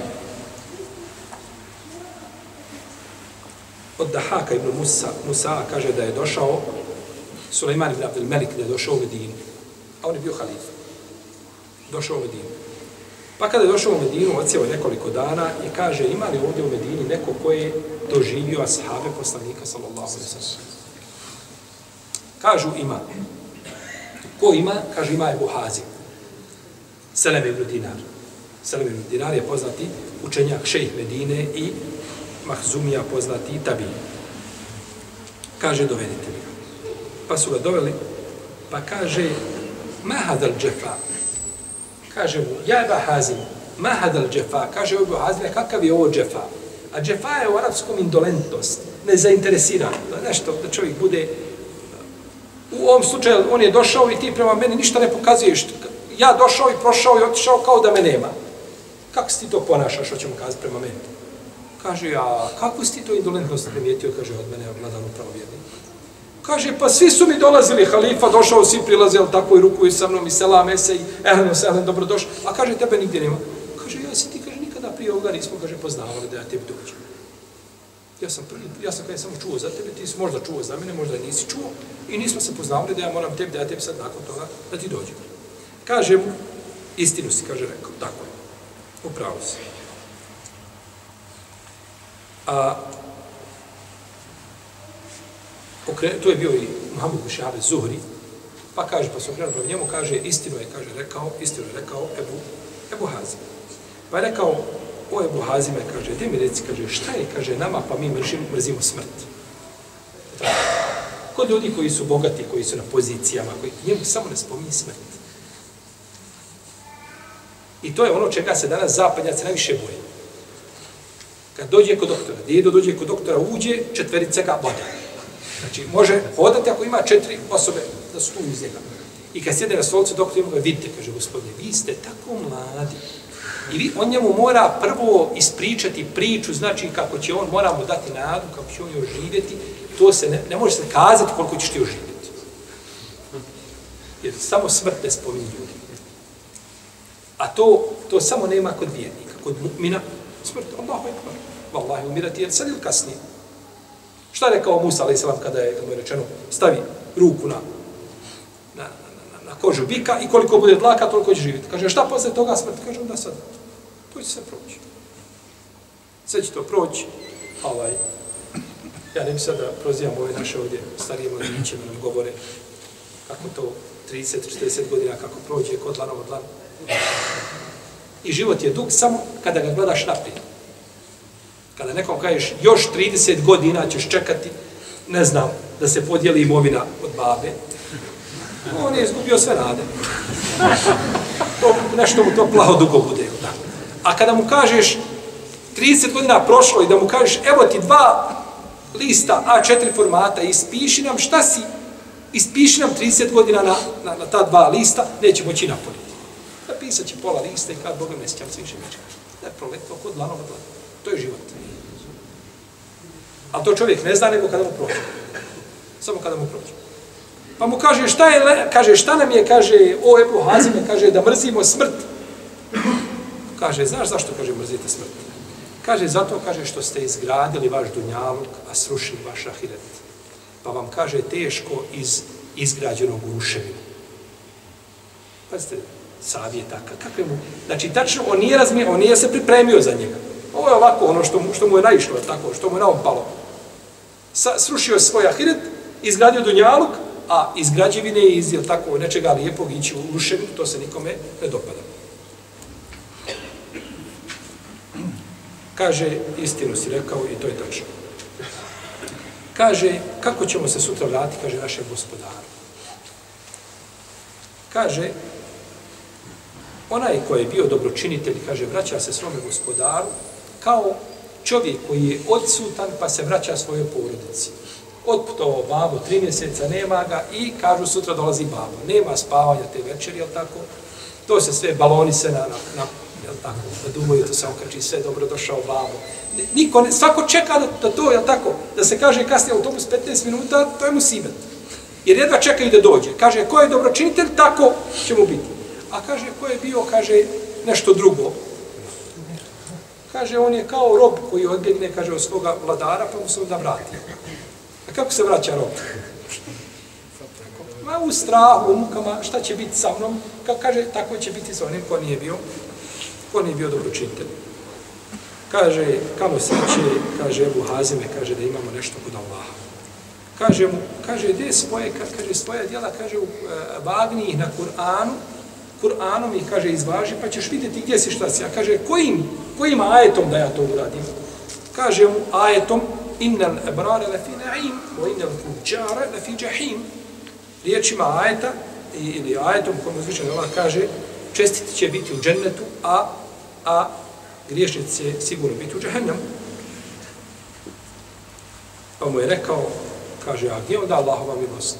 od Dahaka ibn Musa, Musa kaže da je došao Suleiman ibn Abdel Melik, da je došao u Medinu. A on je bio halif. Došao u Medinu. Pa kada je došao u Medinu, ocijelo nekoliko dana i kaže, ima li ovdje u Medini neko ko je doživio ashabe poslanika, sallallahu alaihi sallam. Kažu, ima. Ko ima? Kaže, ima Ebu Buhazi. Selem ibn Dinar. Selem ibn Dinar je poznati učenjak šejh Medine i Mahzumija poznati tabi. Kaže, dovedite mi Pa su ga doveli, pa kaže, ma hadal džefa. Kaže mu, ja Ebu Bahazim, ma hadal džefa. Kaže, Ebu Hazim, kakav je ovo džefa? A džefa je u arapskom indolentnost, nezainteresiran. Nešto, da čovjek bude... U ovom slučaju, on je došao i ti prema meni ništa ne pokazuješ. Ja došao i prošao i otišao kao da me nema. Kako si ti to ponašaš, što ćemo kazati prema meni? Kaže, a kako si ti to indolentnost primijetio, kaže, od mene, vladan upravo vjerni. Kaže, pa svi su mi dolazili, halifa, došao, svi prilaze, ali tako i rukuju sa mnom, i selam, ese, i ehleno, sehlen, dobrodošli. A kaže, tebe nigdje nema. Kaže, ja si ti, kaže, nikada prije ovoga nismo, kaže, poznavali da ja tebi dođem. Ja sam, ja sam kada samo čuo za tebe, ti si možda čuo za mene, možda nisi čuo, i nismo se poznavali da ja moram tebi, da ja tebi sad nakon toga, da ti dođem. Kaže mu, istinu si, kaže, rekao, tako je, upravo si. A, okre, to je bio i Muhammed Mušabe Zuhri, pa kaže, pa se okrenuo prema njemu, kaže, istinu je, kaže, rekao, istinu je rekao Ebu, Ebu Hazim. Pa je rekao, o Ebu Hazime, kaže, gdje mi reci, kaže, šta je, kaže, nama, pa mi mržimo, mrzimo smrt. Kod ljudi koji su bogati, koji su na pozicijama, koji njemu samo ne spominje smrt. I to je ono čega se danas zapadnjaci najviše boje. Kad dođe kod doktora, djedo dođe kod doktora, uđe, četverica ga boda. Znači, može hodati ako ima četiri osobe da su tu iz njega. I kad sjede na stolicu, doktor ima ga, vidite, kaže gospodine, vi ste tako mladi. I vi, on njemu mora prvo ispričati priču, znači kako će on, mora mu dati nadu, kako će on joj živjeti. To se ne, ne može se kazati koliko ćeš ti joj živjeti. Jer samo smrt ne spominje ljudi. A to, to samo nema kod vjernika. Kod mu'mina, smrt, Allahu ekbar. Wallahi, umirati je sad ili kasnije. Šta je rekao Musa, ali selam kada je, kada je rečeno, stavi ruku na kožu bika i koliko bude dlaka, toliko će živjeti. Kaže, šta posle toga smrt? Kaže, onda sad, to će se proći. Sve će to proći. Ovaj, ja ne bi sad da prozivam ove naše ovdje starije mladiće da nam govore kako to 30-40 godina kako prođe kod dlanom dlana. I život je dug samo kada ga gledaš naprijed. Kada nekom kažeš još 30 godina ćeš čekati, ne znam, da se podijeli imovina od babe, on je izgubio sve nade. To, nešto mu to plaho dugo bude. Da. A kada mu kažeš 30 godina prošlo i da mu kažeš evo ti dva lista A4 formata i ispiši nam šta si, ispiši nam 30 godina na, na, na ta dva lista, neće moći napuniti. Napisat će pola lista i kad Boga ne sjećam se više neće. Da je proletno kod dlanom od. To je život. A to čovjek ne zna nego kada mu prođe. Samo kada mu prođe. Pa mu kaže šta je, kaže šta nam je, kaže o Ebu Hazime, kaže da mrzimo smrt. Kaže, znaš zašto, kaže, mrzite smrt? Kaže, zato, kaže, što ste izgradili vaš dunjaluk, a srušili vaš ahiret. Pa vam kaže, teško iz izgrađenog ruševina. Pazite, savjeta, kakve mu... Znači, tačno, on nije, razmi, on nije se pripremio za njega. Ovo je ovako ono što mu, što mu je naišlo, tako, što mu je naopalo. Sa, srušio svoj ahiret, izgradio dunjaluk, a iz građevine iz tako nečega lijepog ići u ruševinu, to se nikome ne dopada. Kaže, istinu si rekao i to je tačno. Kaže, kako ćemo se sutra vratiti, kaže naše gospodaru. Kaže, onaj koji je bio dobročinitelj, kaže, vraća se svome gospodaru, kao čovjek koji je odsutan pa se vraća svojoj porodici. Otputovao babo, tri mjeseca nema ga i kažu sutra dolazi babo. Nema spavanja te večeri, jel tako? To se sve baloni se na, na, na jel tako, da duvaju, to se okači sve, dobro došao babo. Niko ne, svako čeka da, da to, jel tako, da se kaže kasnije autobus 15 minuta, to je mu sibet. Jer jedva čekaju da dođe. Kaže, ko je dobročinitelj, tako će mu biti. A kaže, ko je bio, kaže, nešto drugo. Kaže, on je kao rob koji odbjegne, kaže, od svoga vladara, pa mu se onda vrati. Kako se vraća rob? Ma u strahu, u mukama, šta će biti sa mnom? Kako kaže, tako će biti sa onim ko nije bio, ko nije bio dobročitelj. Kaže, kamo sreće, kaže Ebu Hazime, kaže da imamo nešto kod Allaha. Kaže mu, kaže, gdje svoje, kaže, svoje djela, kaže, u e, Bagni na Kur'anu, Kur'anom ih, kaže, izvaži, pa ćeš vidjeti gdje si šta si. A kaže, kojim, kojim ajetom da ja to uradim? Kaže mu, ajetom, innal ebrare lefi na'im, o innal fuđare lefi džahim. Riječima ajeta, ili ajetom kojom uzvišen Allah kaže, čestiti će biti u džennetu, a, a griješnici će sigurno biti u džahennemu. Pa mu je rekao, kaže, a gdje onda Allahova milost?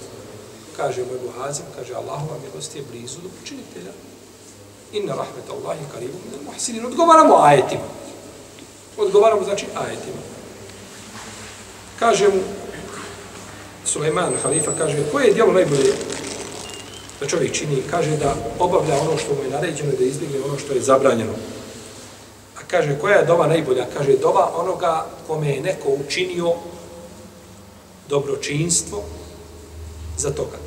Kaže mu Ebu Hazim, kaže, Allahova milost je blizu do počinitelja. Inna rahmet Allahi karibu min muhsinin. Odgovaramo ajetima. Odgovaramo, znači, ajetima. Kaže mu, Sulejman halifa, kaže, koje je djelo najbolje da čovjek čini? Kaže da obavlja ono što mu je naređeno da izbjegne ono što je zabranjeno. A kaže, koja je dova najbolja? Kaže, dova onoga kome je neko učinio dobročinstvo za toga.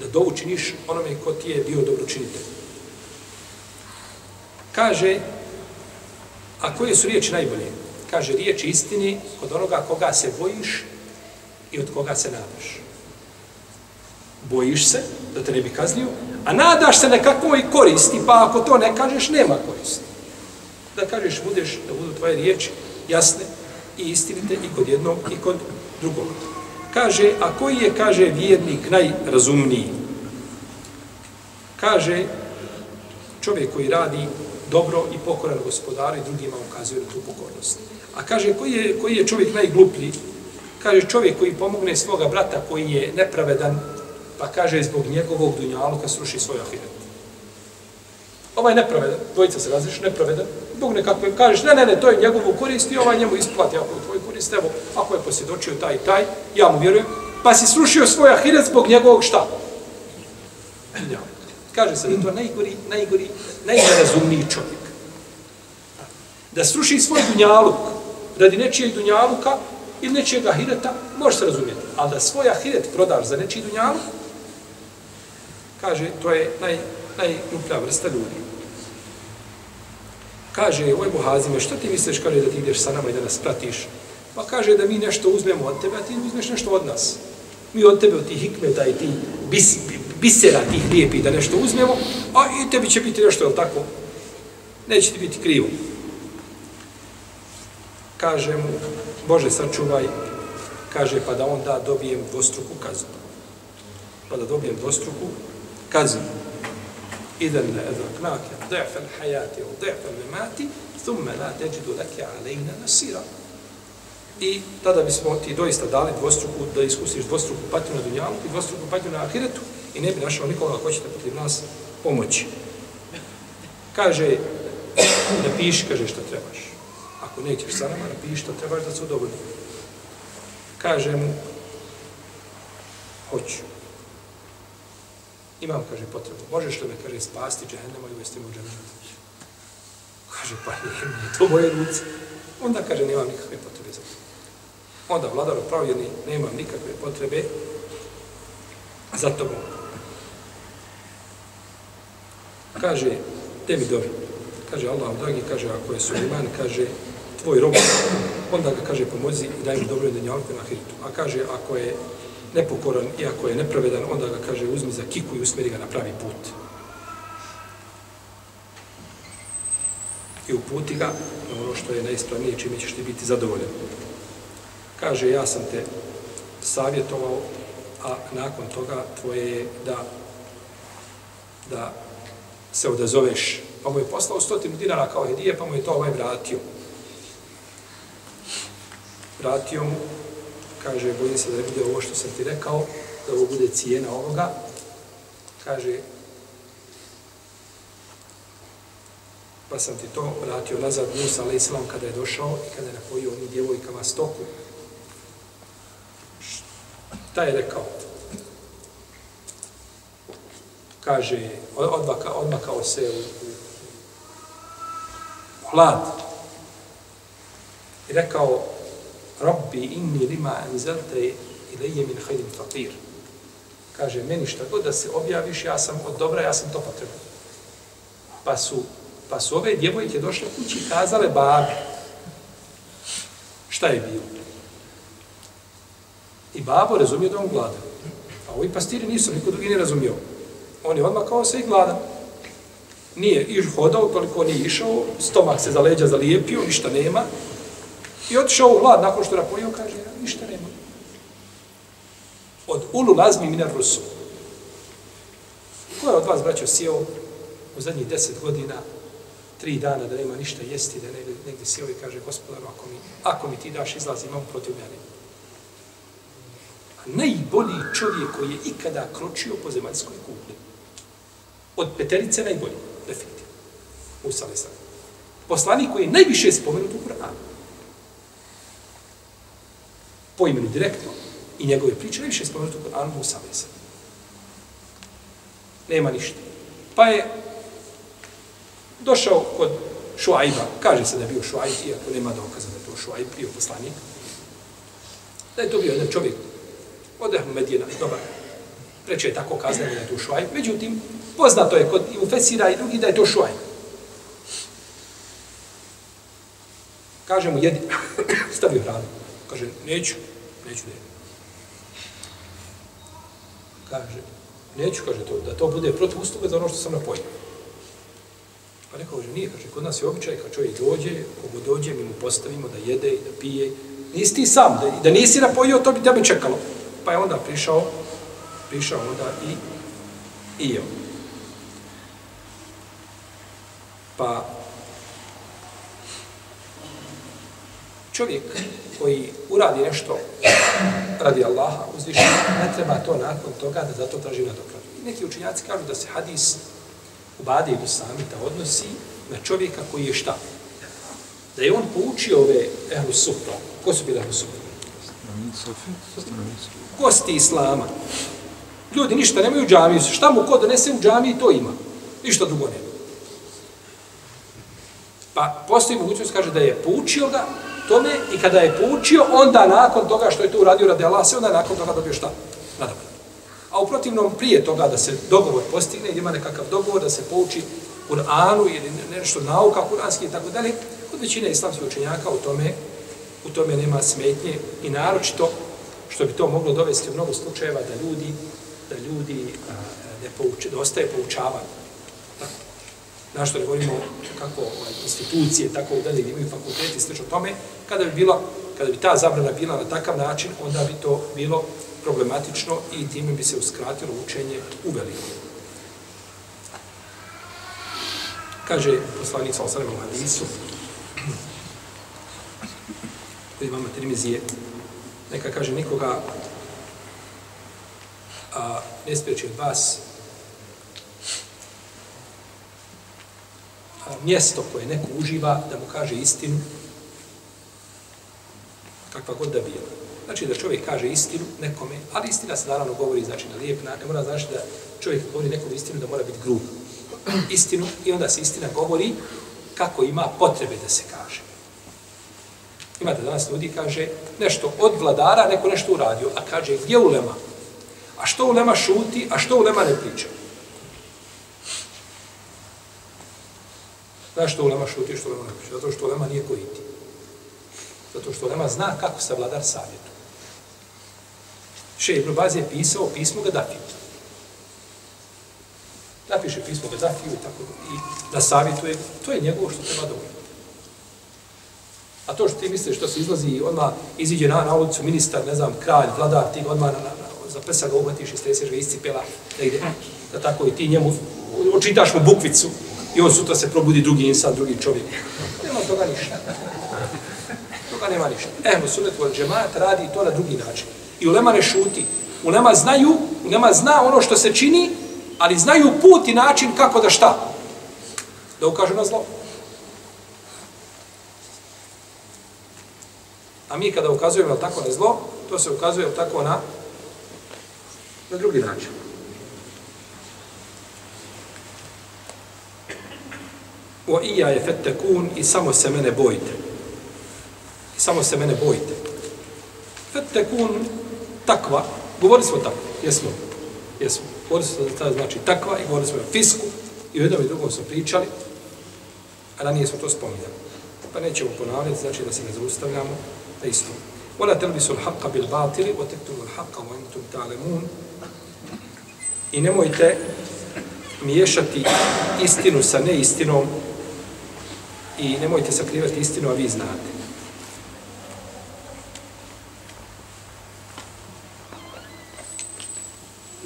Da dovu činiš onome ko ti je bio dobročinitelj. Kaže, a koje su riječi najbolje? Kaže, riječi istini kod onoga koga se bojiš i od koga se nadaš. Bojiš se da te ne bi kaznio, a nadaš se nekakvoj koristi, pa ako to ne kažeš, nema koristi. Da kažeš, budeš, da budu tvoje riječi jasne i istinite i kod jednog i kod drugog. Kaže, a koji je, kaže, vjernik najrazumniji? Kaže, čovjek koji radi dobro i pokoran gospodaru i drugima ukazuje na tu pokornost. A kaže, koji je, koji je čovjek najgluplji? Kaže, čovjek koji pomogne svoga brata koji je nepravedan, pa kaže, zbog njegovog dunjaluka sruši svoj ahiret. Ovaj je nepravedan, dvojica se razliš, nepravedan, zbog nekakve, kažeš, ne, ne, ne, to je njegovu korist i ovaj njemu isplati, ako je tvoj korist, evo, ako je posjedočio taj i taj, ja mu vjerujem, pa si srušio svoj ahiret zbog njegovog šta? Ja. Kaže se da je to najgori, najgori, najnerazumniji čovjek. Da sruši svoj dunjaluk radi nečijeg dunjaluka ili nečijeg ahireta, može se razumjeti. Ali da svoj ahiret prodaš za nečiji dunjaluk, kaže, to je naj, najgruplja vrsta ljudi. Kaže, oj Buhazime, što ti misliš, kaže, da ti ideš sa nama i da nas pratiš? Pa kaže da mi nešto uzmemo od tebe, a ti uzmeš nešto od nas. Mi od tebe, od tih hikmeta i ti bis, bisera tih lijepi da nešto uzmemo, a i tebi će biti nešto, je tako? Neće ti biti krivo. Kaže mu, Bože, sačuvaj, kaže, pa da onda dobijem dvostruku kaznu. Pa da dobijem dvostruku kaznu. Idan la edraknake, da'fa l-hajati, da'fa l-memati, thumme la teđidu leke alejna nasira. I tada bismo ti doista dali dvostruku, da iskusiš dvostruku patnju na dunjalu i dvostruku patnju na ahiretu i ne bi našao nikoga ko će te protiv nas pomoći. Kaže, napiši, kaže što trebaš. Ako nećeš sa nama, napiši što trebaš da se udobodi. Kaže mu, hoću. Imam, kaže, potrebu. Možeš li me, kaže, spasti džehennema i uvesti mu džehennema? Kaže, pa nije, nije to moje ruce. Onda kaže, nemam nikakve potrebe za to. Onda vladar opravljeni, nemam nikakve potrebe za tobom. Kaže, tebi dobro. Kaže, Allah, dragi, kaže, ako je Suleiman, kaže, tvoj rob, onda ga kaže, pomozi i daj mu dobro da njalku na hiritu. A kaže, ako je nepokoran i ako je nepravedan, onda ga kaže, uzmi za kiku i usmeri ga na pravi put. I uputi ga na ono što je najispravnije, čime ćeš ti biti zadovoljan. Kaže, ja sam te savjetovao, a nakon toga tvoje je da da se odazoveš. Pa mu je poslao stotinu dinara kao hedije, pa mu je to ovaj vratio. Vratio mu, kaže, bojim se da ne bude ovo što sam ti rekao, da ovo bude cijena ovoga. Kaže, pa sam ti to vratio nazad Musa, ali islam, kada je došao i kada je napojio onim djevojkama stoku. Šta je rekao? kaže, odmaka, odmakao se u, u hlad i rekao, Rabbi inni lima anzelte ilaje min hajdim fakir. Kaže, meni šta god da se objaviš, ja sam od dobra, ja sam to potreban. Pa su, pa su ove djevojke došle kući i kazale babi, šta je bilo? I babo razumio da on glada. A ovi pastiri nisu, niko drugi ne razumio. On je odmah kao se i gladan. Nije iš hodao, toliko nije išao, stomak se za leđa zalijepio, ništa nema. I otišao u hlad, nakon što napojio, kaže, ništa nema. Od ulu lazmi minar rusu. Ko je od vas, braćo, sjeo u zadnjih deset godina tri dana da nema ništa jesti, da negdje, negdje sjeo i kaže, gospodaru, ako mi, ako mi ti daš izlaz, imam protiv mene. A najbolji čovjek koji je ikada kročio po zemaljskoj kugli. Od peterice najbolji, definitivno. Musa alaih. Poslanik koji je najviše spomenut u Kur'anu. Po imenu direktno. I njegove priče najviše spomenut u Kur'anu Musa alaih sallam. Nema ništa. Pa je došao kod Šuajba, kaže se da je bio Šuajb, iako nema dokaza da je to Šuajb, bio poslanik, da je to bio jedan čovjek odeh Ehlu Medijena, dobar, preče je tako kazneno da je to Šuajb, međutim, poznato je kod i u Fesira i drugi da je to Šuajb. Kaže mu, jedi, stavio hranu. Kaže, neću, neću da jedem. Kaže, neću, kaže to, da to bude protiv usluga za ono što sam napojio. Pa rekao, kaže, nije, kaže, kod nas je običaj, kad čovjek dođe, kogo dođe, mi mu postavimo da jede i da pije. Nisi ti sam, da, da nisi napojio, to bi tebe čekalo. Pa je onda prišao, prišao onda i, i jeo. Pa čovjek koji uradi nešto radi Allaha uzvišenja, ne treba to nakon toga da zato traži nadokradu. I neki učinjaci kažu da se hadis u Bade i Busamita odnosi na čovjeka koji je šta? Da je on poučio ove ehlu sufra. Ko su bili ehlu sufra? Gosti Islama. Ljudi ništa nemaju u džamiju. Šta mu ko donese u džamiji, to ima. Ništa drugo nema. Pa postoji mogućnost, kaže, da je poučio ga tome i kada je poučio, onda nakon toga što je to uradio radi Allah, se onda nakon toga dobio šta? Nadobro. A u protivnom, prije toga da se dogovor postigne, ima nekakav dogovor da se pouči Kur'anu ili nešto nauka kuranski i tako dalje, kod većine islamskih učenjaka u tome, u tome nema smetnje i naročito što bi to moglo dovesti u mnogo slučajeva da ljudi da ljudi a, ne pouče, da ostaje poučavanje našto što ne govorimo kako ovaj, institucije, tako u dalje imaju fakulteti, slično tome, kada bi, bila, kada bi ta zabrana bila na takav način, onda bi to bilo problematično i time bi se uskratilo učenje u veliku. Kaže poslanik sa osanem u hadisu, koji imamo trimizije, neka kaže nikoga a, ne spriječi od vas mjesto koje neko uživa da mu kaže istinu kakva god da bila. Znači da čovjek kaže istinu nekome, ali istina se naravno govori znači na lijep način, ne mora znači da čovjek govori nekom istinu da mora biti grub. Istinu i onda se istina govori kako ima potrebe da se kaže. Imate danas ljudi kaže nešto od vladara, neko nešto uradio, a kaže gdje ulema? A što ulema šuti, a što ulema ne priča? Znaš što ulema šuti, što ulema ne priča? Zato što ulema nije kojiti. Zato što ulema zna kako se vladar savjetu. Še Ibn Baz je pisao pismo Gaddafiju. Napiše pismo Gaddafiju i tako i da savjetuje, to je njegovo što treba dovoljno. A to što ti misliš što se izlazi i odmah iziđe na, na ulicu ministar, ne znam, kralj, vladar, ti odmah na, na, na, za prsa ga uhvatiš i streseš ga iscipela, negdje, da tako i ti njemu očitaš mu bukvicu i on sutra se probudi drugi insan, drugi čovjek. Nema toga ništa. Toga nema ništa. Ehmo, sunet vol džemat radi to na drugi način. I ulema ne šuti. Ulema znaju, ulema zna ono što se čini, ali znaju put i način kako da šta. Da ukažu na zlo. A mi kada ukazujemo tako na zlo, to se ukazuje tako na na drugi način. O ija je fetekun i samo se mene bojite. I samo se mene bojite. Fetekun, takva, govorili smo tako, jesmo, jesmo, govorili smo da znači takva i govorili smo o fisku i u jednom i drugom smo pričali, a ranije smo to spominjali. Pa nećemo ponavljati, znači da se ne zaustavljamo na isto. Vola telbisu l-haqqa bil batili, o tektumu l-haqqa wa entum ta'lemun. I nemojte miješati istinu sa neistinom i nemojte sakrivati istinu, a vi znate.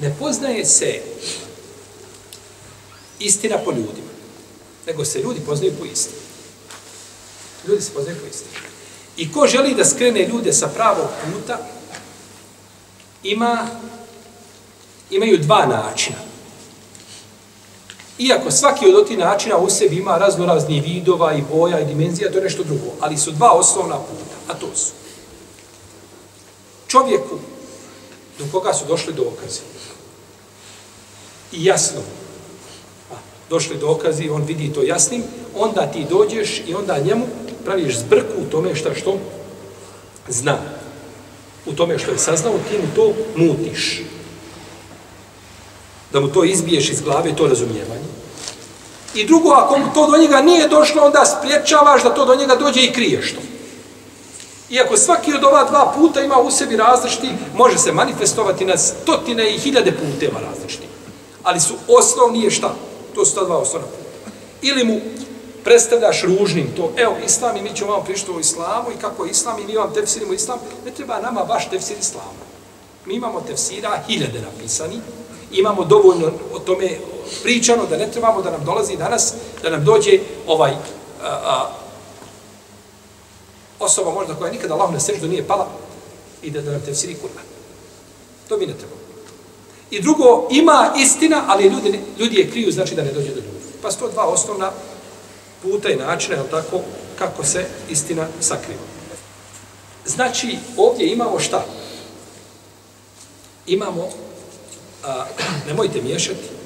ne poznaje se istina po ljudima, nego se ljudi poznaju po istini. Ljudi se poznaju po istini. I ko želi da skrene ljude sa pravog puta, ima, imaju dva načina. Iako svaki od tih načina u sebi ima razno razni vidova i boja i dimenzija, to je nešto drugo. Ali su dva osnovna puta, a to su. Čovjeku do koga su došli dokazi. I jasno. A, došli dokazi, on vidi to jasnim, onda ti dođeš i onda njemu praviš zbrku u tome šta što zna. U tome što je saznao, ti mu to mutiš. Da mu to izbiješ iz glave, to razumijevanje. I drugo, ako to do njega nije došlo, onda spriječavaš da to do njega dođe i kriješ to. Iako svaki od ova dva puta ima u sebi različiti, može se manifestovati na stotine i hiljade puteva različiti. Ali su osnovni je šta? To su ta dva osnovna puta. Ili mu predstavljaš ružnim to, evo, islam i mi ćemo vam pričati o islamu i kako je islam i mi vam tefsirimo islam, ne treba nama baš tefsir islamu. Mi imamo tefsira hiljade napisani, imamo dovoljno o tome pričano da ne trebamo da nam dolazi danas, da nam dođe ovaj a, a, osoba možda koja nikada Allah na seždu nije pala i da, da nam tefsiri Kur'an. To mi ne treba. I drugo, ima istina, ali ljudi, ljudi je kriju, znači da ne dođe do ljudi. Pa sto dva osnovna puta i načina, je tako, kako se istina sakriva. Znači, ovdje imamo šta? Imamo, a, nemojte miješati,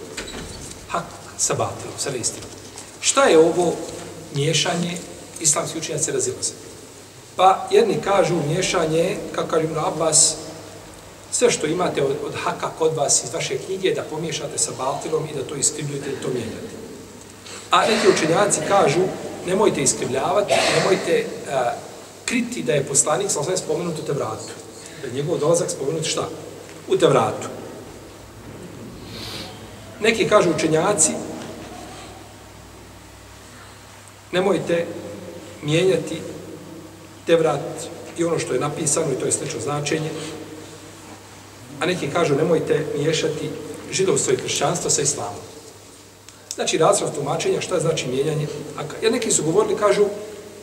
hak sa batilom, sa neistinom. Šta je ovo miješanje islamski učenjaci razilaze? Pa jedni kažu miješanje, kako kažu Ibn Abbas, sve što imate od, od haka kod vas iz vaše knjige da pomiješate sa batilom i da to iskrivljujete i to mijenjate. A neki učenjaci kažu, nemojte iskrivljavati, nemojte uh, kriti da je poslanik, sam sve spomenut u Tevratu. Da je njegov dolazak spomenut šta? U Tevratu. Neki kažu učenjaci, nemojte mijenjati te vrat i ono što je napisano i to je slično značenje. A neki kažu nemojte miješati židovstvo i kršćanstvo sa islamom. Znači razrov tumačenja šta znači mijenjanje. A ja neki su govorili, kažu,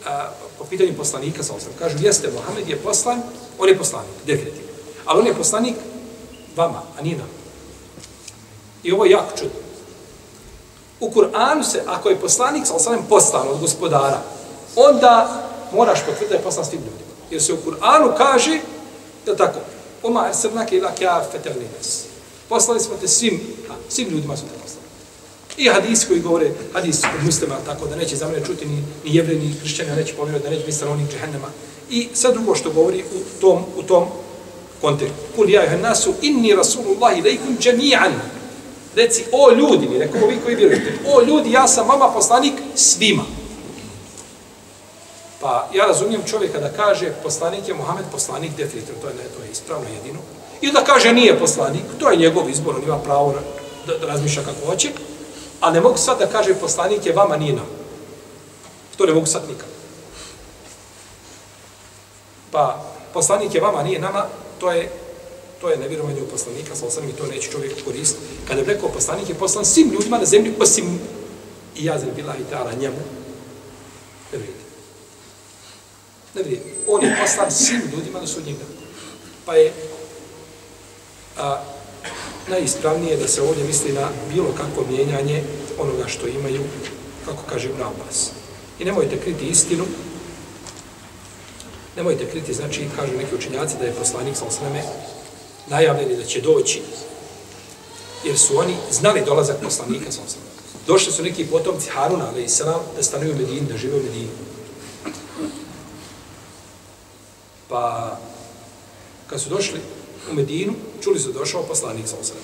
a, po pitanju poslanika, sa osam, kažu, jeste, Mohamed je poslan, on je poslanik, definitivno. Ali on je poslanik vama, a nije nama. I ovo je jako čudno. U Kur'anu se, ako je poslanik, sa osanem poslan od gospodara, onda moraš potvrditi da je poslan svim ljudima. Jer se u Kur'anu kaže, je tako, Oma ersrnake ila kja fetelines. Poslali smo te svim, a, svim ljudima su te poslali. I hadis koji govore, hadis od muslima, tako da neće za mene čuti ni, ni jevre, ni hršćanja, neće povjerovati da neće biti stanovnik džehennema. I sve drugo što govori u tom, u tom kontekstu. Kul ja ihan nasu, inni rasulullahi lejkum džemijan. Reci, o ljudi, mi rekao vi koji vjerujete, o ljudi, ja sam vama poslanik svima. Pa ja razumijem čovjeka da kaže poslanik je Muhammed poslanik definitivno, to je, ne, to je ispravno jedino. I da kaže nije poslanik, to je njegov izbor, on ima pravo da, da razmišlja kako hoće. A ne mogu sad da kaže poslanik je vama nije nam. To ne mogu sad nikad. Pa poslanik je vama nije nama, to je to je nevjerovanje u poslanika, sa osam i to neće čovjek koristiti. Kada je rekao poslanik je poslan svim ljudima na zemlji, osim i ja bila i tala njemu, ne vidite. Ne vrijedi. on je poslan svim ljudima na sudnjeg dana. Pa je a, najispravnije da se ovdje misli na bilo kakvo mijenjanje onoga što imaju, kako kaže Ibn Abbas. I nemojte kriti istinu, nemojte kriti, znači, kažu neki učenjaci da je poslanik sa osreme najavljeni da će doći, jer su oni znali dolazak poslanika sa osreme. Došli su neki potomci Haruna, ali i da stanuju u Medini, da žive u Medini. Pa, kad su došli u Medinu, čuli su došao poslanik sa osram.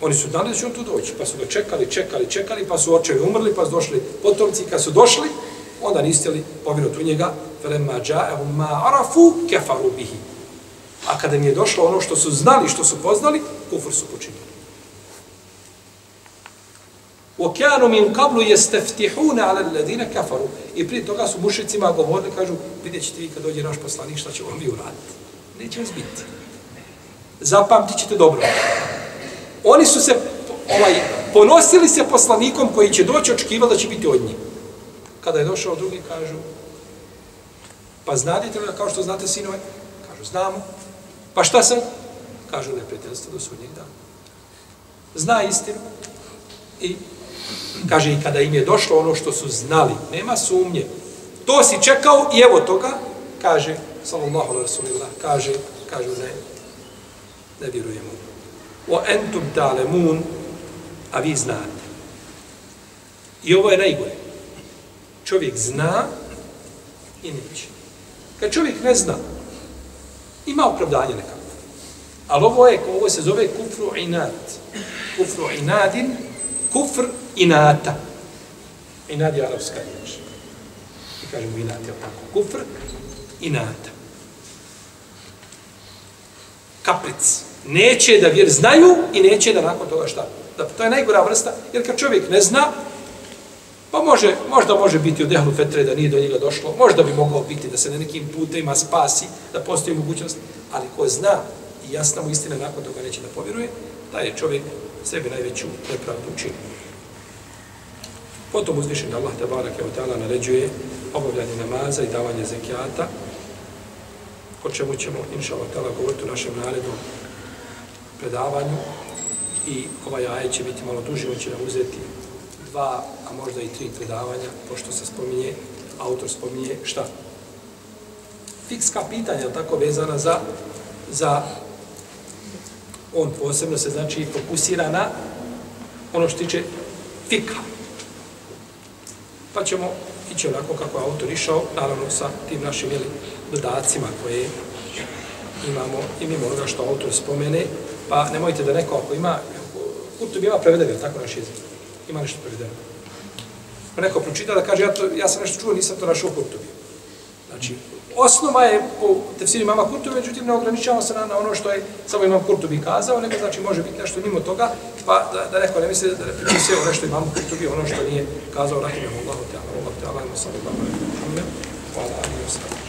Oni su znali da će on tu doći, pa su ga čekali, čekali, čekali, pa su očevi umrli, pa su došli potomci, kad su došli, onda nistjeli povjerot u njega, فَلَمَّا جَاءَهُمْ مَا عَرَفُوا كَفَرُوا بِهِ A kada im je došlo ono što su znali, što su poznali, kufr su počinili. وَكَانُوا مِنْ قَبْلُ يَسْتَفْتِحُونَ عَلَى الَّذِينَ كَفَرُوا I prije toga su mušicima govorili, kažu, vidjet ćete vi kad dođe naš poslanik, šta će on vi uraditi. Neće vas biti. Zapamtit ćete dobro. Oni su se ovaj, ponosili se poslanikom koji će doći, očekivali da će biti od njih. Kada je došao drugi, kažu, pa znadite li, kao što znate sinove? Kažu, znamo. Pa šta sam? Kažu, neprijateljstvo do sudnjeg dana. Zna istinu i kaže, i kada im je došlo ono što su znali, nema sumnje, to si čekao i evo toga, kaže, sallallahu alaihi rasulillah, kaže, kažu, ne, ne vjerujemo. O entum talemun, a vi znate. I ovo je najgore. Čovjek zna i neće. Kad čovjek ne zna, ima opravdanje nekako. Ali ovo je, ovo se zove kufru inat. Kufru inadin, kufr inata. Inad je arabska riječ. I kažemo inat je tako. Kufr inata. Kapric. Neće da vjer znaju i neće da nakon toga šta. Da, to je najgora vrsta, jer kad čovjek ne zna, Pa može, možda može biti od ehlu fetre da nije do njega došlo, možda bi mogao biti da se na nekim putima spasi, da postoji mogućnost, ali ko zna i jasna mu istina nakon toga neće da povjeruje, taj je čovjek sebi najveću nepravdu učinio. Potom uzvišen Allah te barak je od naređuje obavljanje namaza i davanje zekijata, o čemu ćemo, inša Allah, govoriti u našem narednom predavanju. I ovaj ajet će biti malo duži, on će nam uzeti dva, a možda i tri predavanja, pošto se spominje, autor spominje šta? Fikska pitanja, tako vezana za, za on posebno se znači fokusira na ono što tiče fika. Pa ćemo ići onako kako je autor išao, naravno sa tim našim jeli, dodacima koje imamo i mimo onoga što autor spomene, pa nemojte da neko ako ima, Kurtub ima prevedeno, tako naš jezik ima nešto prevedeno. Pa neko pročita da kaže, ja, to, ja sam nešto čuo, nisam to našao u Kurtobi. Znači, osnova je po tefsiri mama Kurtobi, međutim ne ograničavamo se na, na ono što je samo imam Kurtobi kazao, nego znači može biti nešto mimo toga, pa da, da neko ne misli da ne pripisuje ono što imam Kurtobi, ono što nije kazao, rahim je Allah, ta'ala, Allah, Allah, te Allah, Allah, Allah, Allah, Allah,